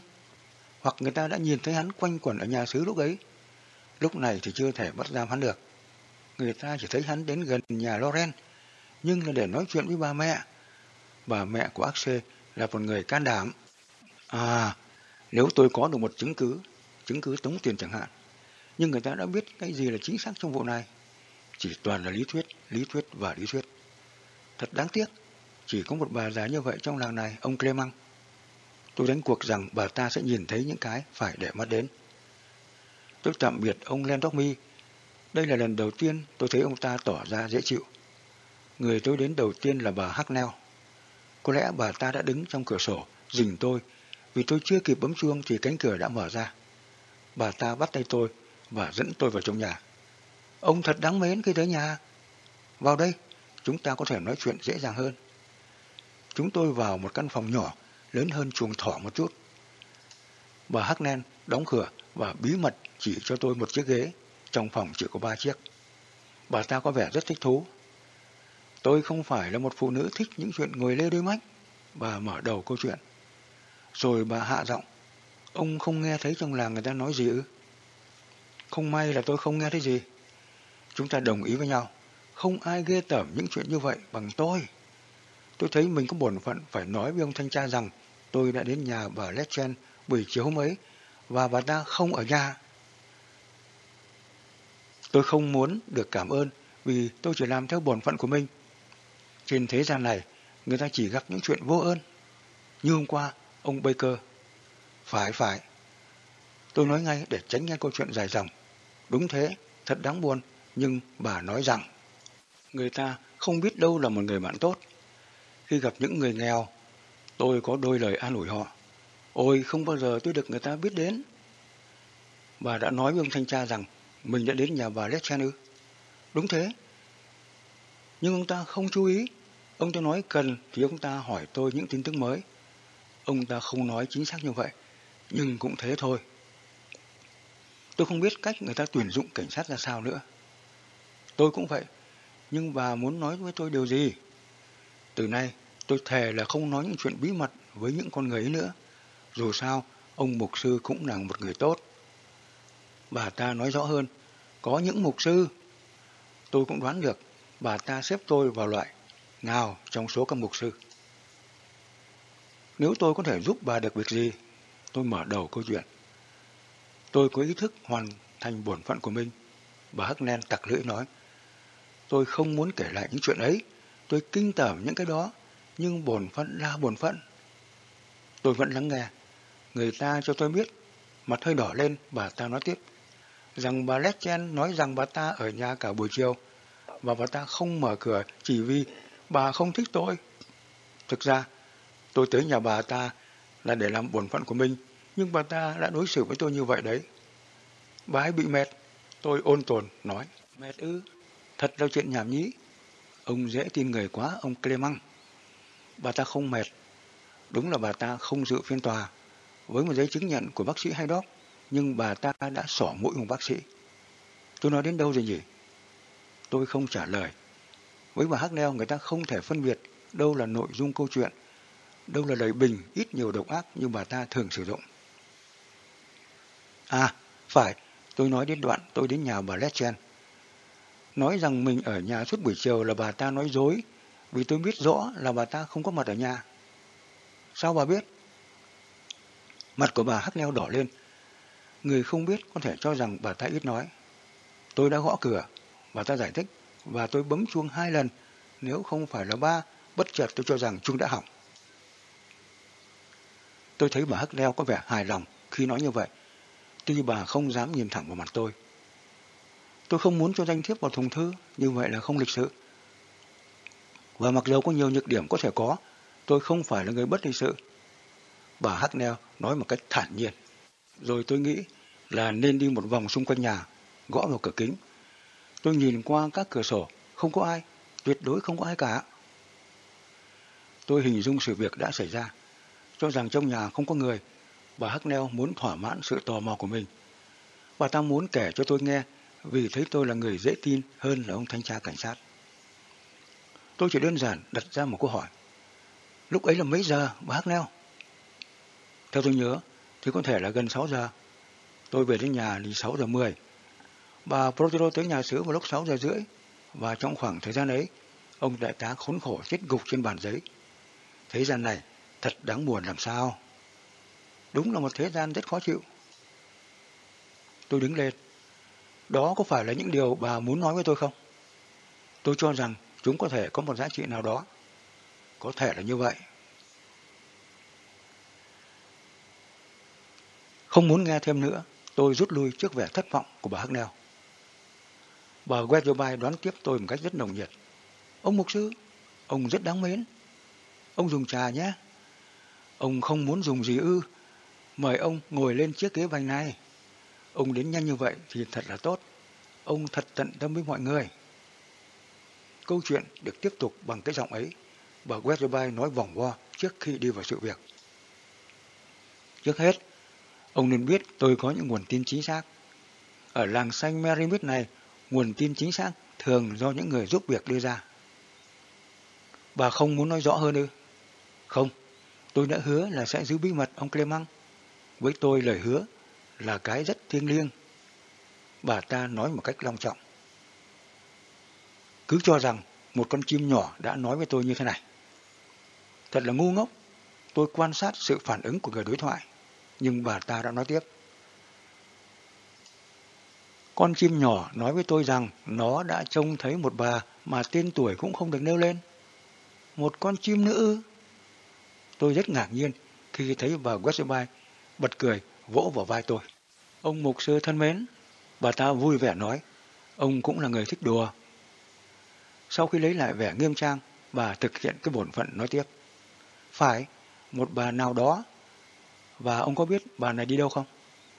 hoặc người ta đã nhìn thấy hắn quanh quẩn ở nhà xứ lúc ấy, lúc này thì chưa thể bắt giam hắn được. Người ta chỉ thấy hắn đến gần nhà Loren, nhưng là để nói chuyện với bà mẹ. Bà mẹ của Axel là một người can đảm. À, nếu tôi có được một chứng cứ, chứng cứ tống tiền chẳng hạn, nhưng người ta đã biết cái gì là chính xác trong vụ này. Chỉ toàn là lý thuyết, lý thuyết và lý thuyết. Thật đáng tiếc, chỉ có một bà già như vậy trong làng này, ông Clemang. Tôi đánh cuộc rằng bà ta sẽ nhìn thấy những cái phải để mắt đến. Tôi tạm biệt ông Landormi. Đây là lần đầu tiên tôi thấy ông ta tỏ ra dễ chịu. Người tôi đến đầu tiên là bà Hacknell. Có lẽ bà ta đã đứng trong cửa sổ, dình tôi, vì tôi chưa kịp bấm chuông thì cánh cửa đã mở ra. Bà ta bắt tay tôi và dẫn tôi vào trong nhà. Ông thật đáng mến khi tới nhà. Vào đây, chúng ta có thể nói chuyện dễ dàng hơn. Chúng tôi vào một căn phòng nhỏ, lớn hơn chuồng thỏ một chút. Bà Hacknen đóng cửa và bí mật chỉ cho tôi một chiếc ghế, trong phòng chỉ có ba chiếc. Bà ta có vẻ rất thích thú. Tôi không phải là một phụ nữ thích những chuyện ngồi lê đôi mách. Bà mở đầu câu chuyện. Rồi bà hạ giọng. Ông không nghe thấy trong làng người ta nói gì ư? Không may là tôi không nghe thấy gì. Chúng ta đồng ý với nhau. Không ai ghê tởm những chuyện như vậy bằng tôi. Tôi thấy mình có bổn phận phải nói với ông thanh tra rằng tôi đã đến nhà bà Letchen buổi chiều hôm ấy và bà ta không ở nhà. Tôi không muốn được cảm ơn vì tôi chỉ làm theo bổn phận của mình. Trên thế gian này, người ta chỉ gặp những chuyện vô ơn. Như hôm qua, Ông Baker. Phải, phải. Tôi nói ngay để tránh nghe câu chuyện dài dòng. Đúng thế, thật đáng buồn, nhưng bà nói rằng người ta không biết đâu là một người bạn tốt. Khi gặp những người nghèo, tôi có đôi lời an ủi họ. Ôi, không bao giờ tôi được người ta biết đến. Bà đã nói với ông thanh tra rằng mình đã đến nhà bà Letchen ư? Đúng thế. Nhưng ông ta không chú ý. Ông ta nói cần thì ông ta hỏi tôi những tin tức mới. Ông ta không nói chính xác như vậy, nhưng cũng thế thôi. Tôi không biết cách người ta tuyển dụng cảnh sát ra sao nữa. Tôi cũng vậy, nhưng bà muốn nói với tôi điều gì? Từ nay, tôi thề là không nói những chuyện bí mật với những con người ấy nữa. Dù sao, ông mục sư cũng là một người tốt. Bà ta nói rõ hơn, có những mục sư. Tôi cũng đoán được, bà ta xếp tôi vào loại nào trong số các mục sư. Nếu tôi có thể giúp bà được việc gì, tôi mở đầu câu chuyện. Tôi có ý thức hoàn thành bổn phận của mình. Bà Hắc Nen tặc lưỡi nói. Tôi không muốn kể lại những chuyện ấy. Tôi kinh tởm những cái đó. Nhưng bổn phận là bổn phận. Tôi vẫn lắng nghe. Người ta cho tôi biết. Mặt hơi đỏ lên, bà ta nói tiếp. Rằng bà Letchen nói rằng bà ta ở nhà cả buổi chiều. Và bà ta không mở cửa chỉ vì bà không thích tôi. Thực ra, tôi tới nhà bà ta là để làm bổn phận của mình nhưng bà ta đã đối xử với tôi như vậy đấy. Bà ấy bị mệt. Tôi ôn tồn, nói. Mệt ư? Thật là chuyện nhảm nhí. Ông dễ tin người quá, ông Clement. Bà ta không mệt. Đúng là bà ta không dự phiên tòa với một giấy chứng nhận của bác sĩ hay đó. Nhưng bà ta đã xỏ mũi một bác sĩ. Tôi nói đến đâu rồi nhỉ? Tôi không trả lời. Với bà Hacknell người ta không thể phân biệt đâu là nội dung câu chuyện, đâu là lời bình ít nhiều độc ác như bà ta thường sử dụng. À, phải, tôi nói đến đoạn tôi đến nhà bà Letchen. Nói rằng mình ở nhà suốt buổi chiều là bà ta nói dối, vì tôi biết rõ là bà ta không có mặt ở nhà. Sao bà biết? Mặt của bà hắc neo đỏ lên. Người không biết có thể cho rằng bà ta ít nói. Tôi đã gõ cửa, bà ta giải thích, và tôi bấm chuông hai lần. Nếu không phải là ba, bất chợt tôi cho rằng chuông đã hỏng. Tôi thấy bà hắc neo có vẻ hài lòng khi nói như vậy, Tuy bà không dám nhìn thẳng vào mặt tôi. Tôi không muốn cho danh thiếp vào thùng thư, như vậy là không lịch sự. Và mặc dù có nhiều nhược điểm có thể có, tôi không phải là người bất lịch sự. Bà Hacknell nói một cách thản nhiên. Rồi tôi nghĩ là nên đi một vòng xung quanh nhà, gõ vào cửa kính. Tôi nhìn qua các cửa sổ, không có ai, tuyệt đối không có ai cả. Tôi hình dung sự việc đã xảy ra, cho rằng trong nhà không có người bà Hacknell muốn thỏa mãn sự tò mò của mình. Bà ta muốn kể cho tôi nghe vì thấy tôi là người dễ tin hơn là ông thanh tra cảnh sát. Tôi chỉ đơn giản đặt ra một câu hỏi. Lúc ấy là mấy giờ, bà neo Theo tôi nhớ, thì có thể là gần 6 giờ. Tôi về đến nhà thì 6 giờ 10. Bà Protero tới nhà xứ vào lúc 6 giờ rưỡi. Và trong khoảng thời gian ấy, ông đại tá khốn khổ chết gục trên bàn giấy. Thế gian này thật đáng buồn làm sao. Đúng là một thế gian rất khó chịu. Tôi đứng lên. Đó có phải là những điều bà muốn nói với tôi không? Tôi cho rằng chúng có thể có một giá trị nào đó. Có thể là như vậy. Không muốn nghe thêm nữa, tôi rút lui trước vẻ thất vọng của bà Hacknell. Bà Wedgerby đoán tiếp tôi một cách rất nồng nhiệt. Ông mục sư, ông rất đáng mến. Ông dùng trà nhé. Ông không muốn dùng gì ư, Mời ông ngồi lên chiếc ghế vành này. Ông đến nhanh như vậy thì thật là tốt. Ông thật tận tâm với mọi người. Câu chuyện được tiếp tục bằng cái giọng ấy. Bà Westerby nói vòng vo trước khi đi vào sự việc. Trước hết, ông nên biết tôi có những nguồn tin chính xác. Ở làng xanh Merrimit này, nguồn tin chính xác thường do những người giúp việc đưa ra. Bà không muốn nói rõ hơn ư? Không, tôi đã hứa là sẽ giữ bí mật ông Clement. Với tôi lời hứa là cái rất thiêng liêng. Bà ta nói một cách long trọng. Cứ cho rằng một con chim nhỏ đã nói với tôi như thế này. Thật là ngu ngốc. Tôi quan sát sự phản ứng của người đối thoại. Nhưng bà ta đã nói tiếp. Con chim nhỏ nói với tôi rằng nó đã trông thấy một bà mà tên tuổi cũng không được nêu lên. Một con chim nữ. Tôi rất ngạc nhiên khi thấy bà Westby bật cười vỗ vào vai tôi. Ông mục sư thân mến, bà ta vui vẻ nói, ông cũng là người thích đùa. Sau khi lấy lại vẻ nghiêm trang, bà thực hiện cái bổn phận nói tiếp. Phải, một bà nào đó. Và ông có biết bà này đi đâu không?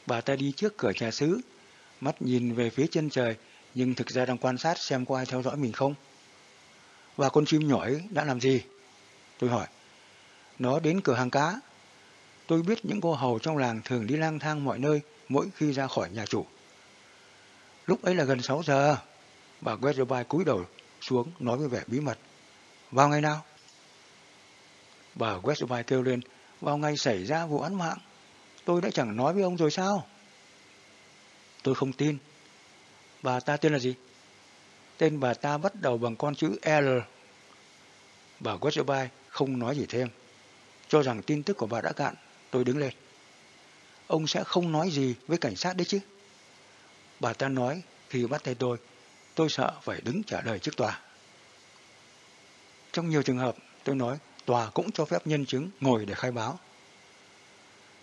Bà ta đi trước cửa trà xứ, mắt nhìn về phía chân trời, nhưng thực ra đang quan sát xem có ai theo dõi mình không. Và con chim nhỏ ấy đã làm gì? Tôi hỏi. Nó đến cửa hàng cá. Tôi biết những cô hầu trong làng thường đi lang thang mọi nơi mỗi khi ra khỏi nhà chủ. Lúc ấy là gần 6 giờ. Bà Weatherby cúi đầu xuống nói với vẻ bí mật. Vào ngày nào? Bà Westby kêu lên, vào ngày xảy ra vụ án mạng. Tôi đã chẳng nói với ông rồi sao? Tôi không tin. Bà ta tên là gì? Tên bà ta bắt đầu bằng con chữ L. Bà Westby không nói gì thêm. Cho rằng tin tức của bà đã cạn, tôi đứng lên. Ông sẽ không nói gì với cảnh sát đấy chứ? Bà ta nói khi bắt tay tôi, tôi sợ phải đứng trả lời trước tòa. Trong nhiều trường hợp, tôi nói tòa cũng cho phép nhân chứng ngồi để khai báo.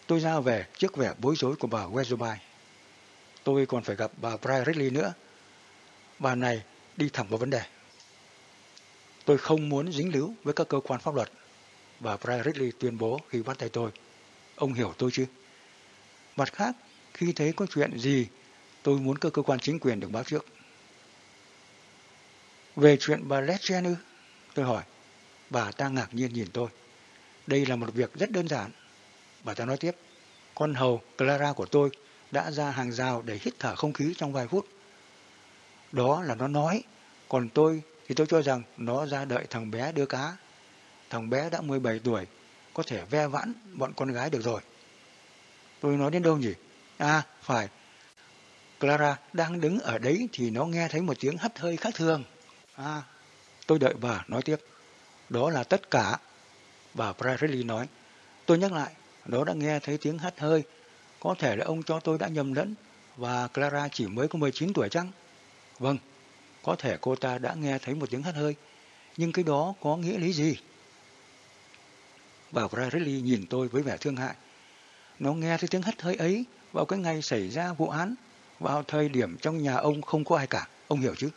Tôi ra về trước vẻ bối rối của bà Wezubai. Tôi còn phải gặp bà Brian Ridley nữa. Bà này đi thẳng vào vấn đề. Tôi không muốn dính líu với các cơ quan pháp luật. Bà Brian Ridley tuyên bố khi bắt tay tôi. Ông hiểu tôi chứ? Mặt khác, khi thấy có chuyện gì, tôi muốn các cơ quan chính quyền được báo trước. Về chuyện bà Letchen ư? Tôi hỏi. Bà ta ngạc nhiên nhìn tôi. Đây là một việc rất đơn giản. Bà ta nói tiếp. Con hầu Clara của tôi đã ra hàng rào để hít thở không khí trong vài phút. Đó là nó nói. Còn tôi thì tôi cho rằng nó ra đợi thằng bé đưa cá. Thằng bé đã 17 tuổi, có thể ve vãn bọn con gái được rồi. Tôi nói đến đâu nhỉ? À, phải. Clara đang đứng ở đấy thì nó nghe thấy một tiếng hắt hơi khác thường. À, tôi đợi bà nói tiếp. Đó là tất cả. Bà Bradley nói. Tôi nhắc lại, nó đã nghe thấy tiếng hắt hơi. Có thể là ông cho tôi đã nhầm lẫn và Clara chỉ mới có 19 tuổi chăng? Vâng, có thể cô ta đã nghe thấy một tiếng hắt hơi. Nhưng cái đó có nghĩa lý gì? Bà Bradley nhìn tôi với vẻ thương hại. Nó nghe thấy tiếng hắt hơi ấy vào cái ngày xảy ra vụ án, vào thời điểm trong nhà ông không có ai cả. Ông hiểu chứ?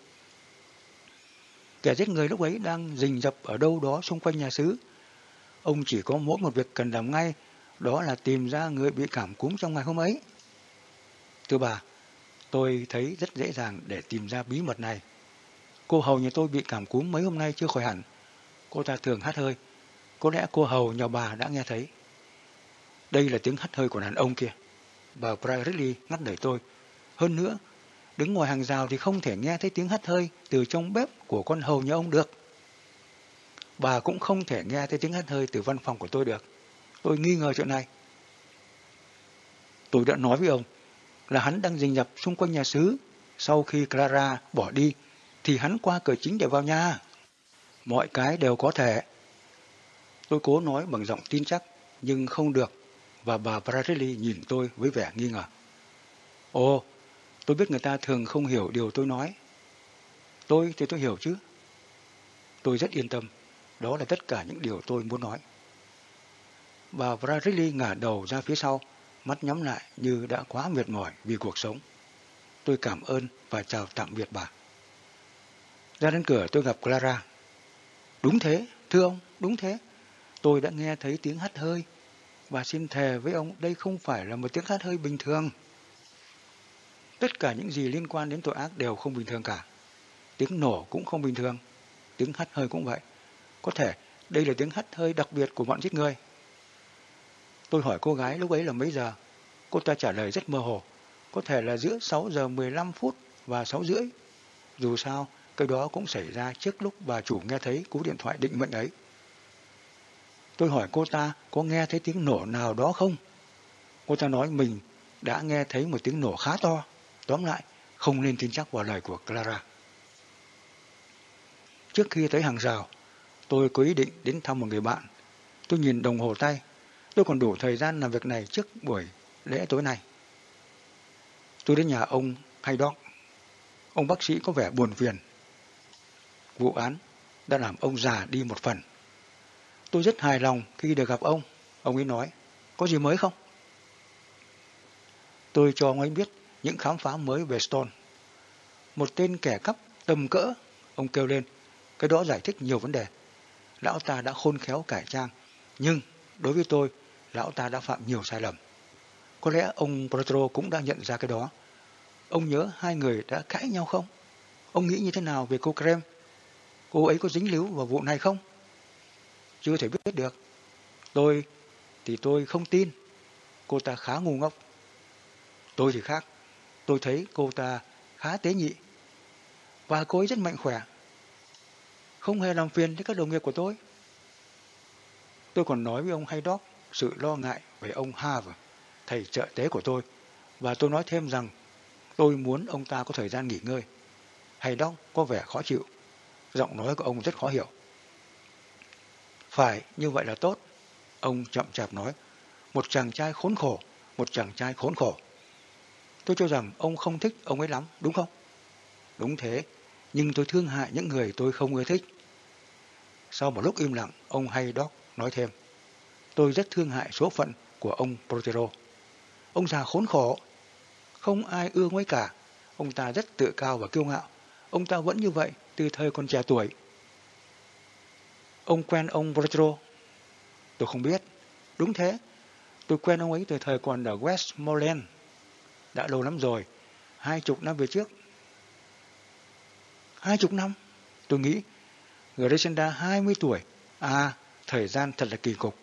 Kẻ giết người lúc ấy đang rình rập ở đâu đó xung quanh nhà xứ. Ông chỉ có mỗi một việc cần làm ngay, đó là tìm ra người bị cảm cúm trong ngày hôm ấy. Thưa bà, tôi thấy rất dễ dàng để tìm ra bí mật này. Cô hầu nhà tôi bị cảm cúm mấy hôm nay chưa khỏi hẳn. Cô ta thường hát hơi. Có lẽ cô hầu nhà bà đã nghe thấy. Đây là tiếng hắt hơi của đàn ông kia. Bà Bradley ngắt lời tôi. Hơn nữa, đứng ngoài hàng rào thì không thể nghe thấy tiếng hắt hơi từ trong bếp của con hầu nhà ông được. Bà cũng không thể nghe thấy tiếng hắt hơi từ văn phòng của tôi được. Tôi nghi ngờ chuyện này. Tôi đã nói với ông là hắn đang dình nhập xung quanh nhà xứ. Sau khi Clara bỏ đi thì hắn qua cửa chính để vào nhà. Mọi cái đều có thể. Tôi cố nói bằng giọng tin chắc nhưng không được và bà Bradley nhìn tôi với vẻ nghi ngờ. Ồ, Tôi biết người ta thường không hiểu điều tôi nói. Tôi thì tôi hiểu chứ. Tôi rất yên tâm. Đó là tất cả những điều tôi muốn nói. Bà Bradley ngả đầu ra phía sau, mắt nhắm lại như đã quá mệt mỏi vì cuộc sống. Tôi cảm ơn và chào tạm biệt bà. Ra đến cửa tôi gặp Clara. Đúng thế, thưa ông, đúng thế. Tôi đã nghe thấy tiếng hắt hơi và xin thề với ông đây không phải là một tiếng hắt hơi bình thường. Tất cả những gì liên quan đến tội ác đều không bình thường cả. Tiếng nổ cũng không bình thường. Tiếng hắt hơi cũng vậy. Có thể đây là tiếng hắt hơi đặc biệt của bọn giết người. Tôi hỏi cô gái lúc ấy là mấy giờ. Cô ta trả lời rất mơ hồ. Có thể là giữa 6 giờ 15 phút và 6 rưỡi. Dù sao, cái đó cũng xảy ra trước lúc bà chủ nghe thấy cú điện thoại định mệnh ấy. Tôi hỏi cô ta có nghe thấy tiếng nổ nào đó không? Cô ta nói mình đã nghe thấy một tiếng nổ khá to. Tóm lại, không nên tin chắc vào lời của Clara. Trước khi tới hàng rào, tôi có ý định đến thăm một người bạn. Tôi nhìn đồng hồ tay, tôi còn đủ thời gian làm việc này trước buổi lễ tối nay. Tôi đến nhà ông Haydock. Ông bác sĩ có vẻ buồn phiền. Vụ án đã làm ông già đi một phần. Tôi rất hài lòng khi được gặp ông. Ông ấy nói, có gì mới không? Tôi cho ông ấy biết những khám phá mới về Stone. Một tên kẻ cắp tầm cỡ, ông kêu lên, cái đó giải thích nhiều vấn đề. Lão ta đã khôn khéo cải trang, nhưng đối với tôi, lão ta đã phạm nhiều sai lầm. Có lẽ ông Protro cũng đã nhận ra cái đó. Ông nhớ hai người đã cãi nhau không? Ông nghĩ như thế nào về cô Krem? Cô ấy có dính líu vào vụ này không? Chưa thể biết được. Tôi thì tôi không tin. Cô ta khá ngu ngốc. Tôi thì khác. Tôi thấy cô ta khá tế nhị. Và cô ấy rất mạnh khỏe. Không hề làm phiền đến các đồng nghiệp của tôi. Tôi còn nói với ông Haydock sự lo ngại về ông harvard thầy trợ tế của tôi. Và tôi nói thêm rằng tôi muốn ông ta có thời gian nghỉ ngơi. Haydock có vẻ khó chịu. Giọng nói của ông rất khó hiểu. Phải, như vậy là tốt. Ông chậm chạp nói. Một chàng trai khốn khổ, một chàng trai khốn khổ. Tôi cho rằng ông không thích ông ấy lắm, đúng không? Đúng thế, nhưng tôi thương hại những người tôi không ưa thích. Sau một lúc im lặng, ông Haydock nói thêm. Tôi rất thương hại số phận của ông Protero. Ông già khốn khổ. Không ai ưa ông ấy cả. Ông ta rất tự cao và kiêu ngạo. Ông ta vẫn như vậy từ thời còn trẻ tuổi. Ông quen ông Protero. Tôi không biết. Đúng thế. Tôi quen ông ấy từ thời còn ở Westmoreland. Đã lâu lắm rồi. Hai chục năm về trước. Hai chục năm? Tôi nghĩ Grishenda 20 tuổi. À, thời gian thật là kỳ cục.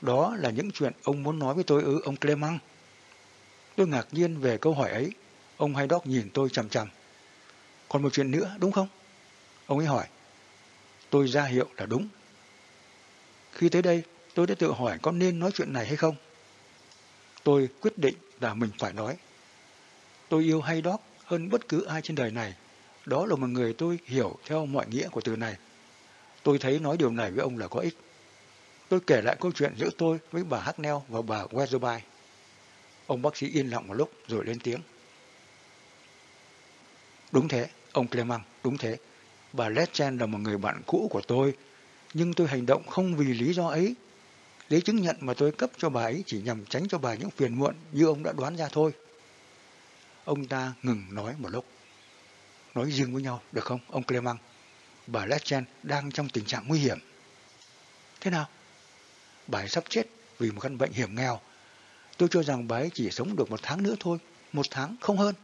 Đó là những chuyện ông muốn nói với tôi ư ông Clement. Tôi ngạc nhiên về câu hỏi ấy. Ông Haydock nhìn tôi chằm chằm. Còn một chuyện nữa, đúng không? Ông ấy hỏi. Tôi ra hiệu là đúng. Khi tới đây, tôi đã tự hỏi có nên nói chuyện này hay không. Tôi quyết định là mình phải nói. Tôi yêu Haydock hơn bất cứ ai trên đời này. Đó là một người tôi hiểu theo mọi nghĩa của từ này. Tôi thấy nói điều này với ông là có ích. Tôi kể lại câu chuyện giữa tôi với bà Hacknell và bà Weatherby. Ông bác sĩ yên lặng một lúc rồi lên tiếng. Đúng thế, ông Clement, đúng thế. Bà Letchen là một người bạn cũ của tôi, nhưng tôi hành động không vì lý do ấy. Giấy chứng nhận mà tôi cấp cho bà ấy chỉ nhằm tránh cho bà những phiền muộn như ông đã đoán ra thôi. Ông ta ngừng nói một lúc. Nói riêng với nhau, được không, ông Clement? Bà Letchen đang trong tình trạng nguy hiểm. Thế nào? Bà ấy sắp chết vì một căn bệnh hiểm nghèo. Tôi cho rằng bà ấy chỉ sống được một tháng nữa thôi, một tháng không hơn.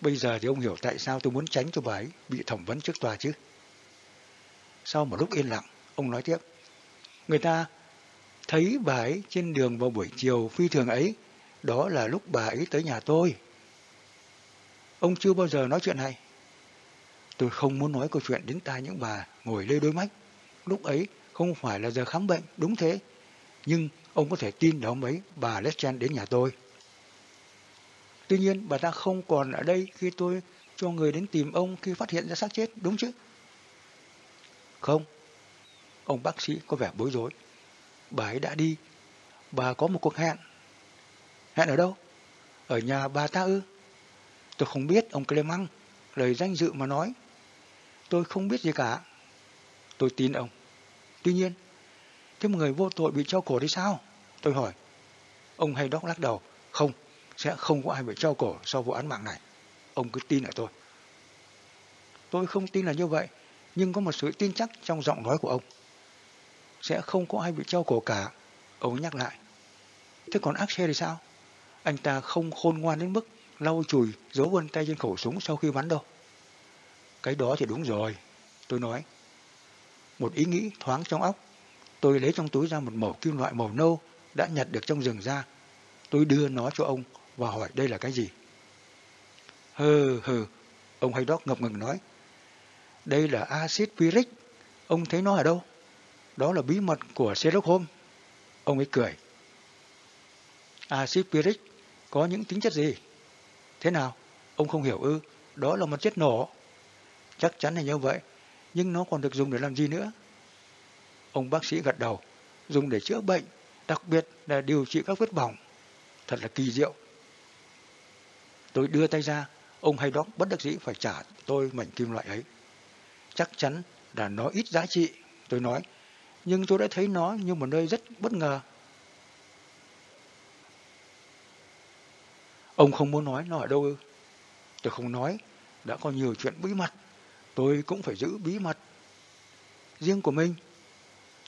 Bây giờ thì ông hiểu tại sao tôi muốn tránh cho bà ấy bị thẩm vấn trước tòa chứ. Sau một lúc yên lặng, ông nói tiếp. Người ta thấy bà ấy trên đường vào buổi chiều phi thường ấy, đó là lúc bà ấy tới nhà tôi. Ông chưa bao giờ nói chuyện này. Tôi không muốn nói câu chuyện đến tai những bà ngồi lê đôi mắt. Lúc ấy không phải là giờ khám bệnh, đúng thế. Nhưng ông có thể tin là ông ấy, bà Letchen đến nhà tôi. Tuy nhiên, bà ta không còn ở đây khi tôi cho người đến tìm ông khi phát hiện ra xác chết, đúng chứ? Không. Ông bác sĩ có vẻ bối rối. Bà ấy đã đi. Bà có một cuộc hẹn. Hẹn ở đâu? Ở nhà bà ta ư? Tôi không biết, ông Clemang, Lời danh dự mà nói. Tôi không biết gì cả. Tôi tin ông. Tuy nhiên, thế một người vô tội bị treo cổ thì sao? Tôi hỏi. Ông hay đốc lắc đầu. Không, sẽ không có ai bị treo cổ sau vụ án mạng này. Ông cứ tin ở tôi. Tôi không tin là như vậy, nhưng có một sự tin chắc trong giọng nói của ông. Sẽ không có ai bị treo cổ cả. Ông nhắc lại. Thế còn Axel thì sao? Anh ta không khôn ngoan đến mức lau chùi dấu vân tay trên khẩu súng sau khi bắn đâu. Cái đó thì đúng rồi, tôi nói. Một ý nghĩ thoáng trong óc. Tôi lấy trong túi ra một mẩu kim loại màu nâu đã nhặt được trong rừng ra. Tôi đưa nó cho ông và hỏi đây là cái gì. Hừ hừ, ông Haydock ngập ngừng nói. Đây là axit pyrric. Ông thấy nó ở đâu? Đó là bí mật của Sherlock Holmes. Ông ấy cười. Acid pyrric có những tính chất gì? Thế nào? Ông không hiểu ư? Đó là một chất nổ. Chắc chắn là như vậy nhưng nó còn được dùng để làm gì nữa? Ông bác sĩ gật đầu, dùng để chữa bệnh, đặc biệt là điều trị các vết bỏng. Thật là kỳ diệu. Tôi đưa tay ra, ông hay đó bất đắc dĩ phải trả tôi mảnh kim loại ấy. Chắc chắn là nó ít giá trị, tôi nói, nhưng tôi đã thấy nó như một nơi rất bất ngờ. Ông không muốn nói nó ở đâu ư? Tôi không nói, đã có nhiều chuyện bí mật, tôi cũng phải giữ bí mật. Riêng của mình,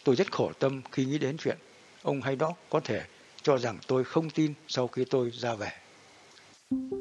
tôi rất khổ tâm khi nghĩ đến chuyện ông hay đó có thể cho rằng tôi không tin sau khi tôi ra về. Thank you.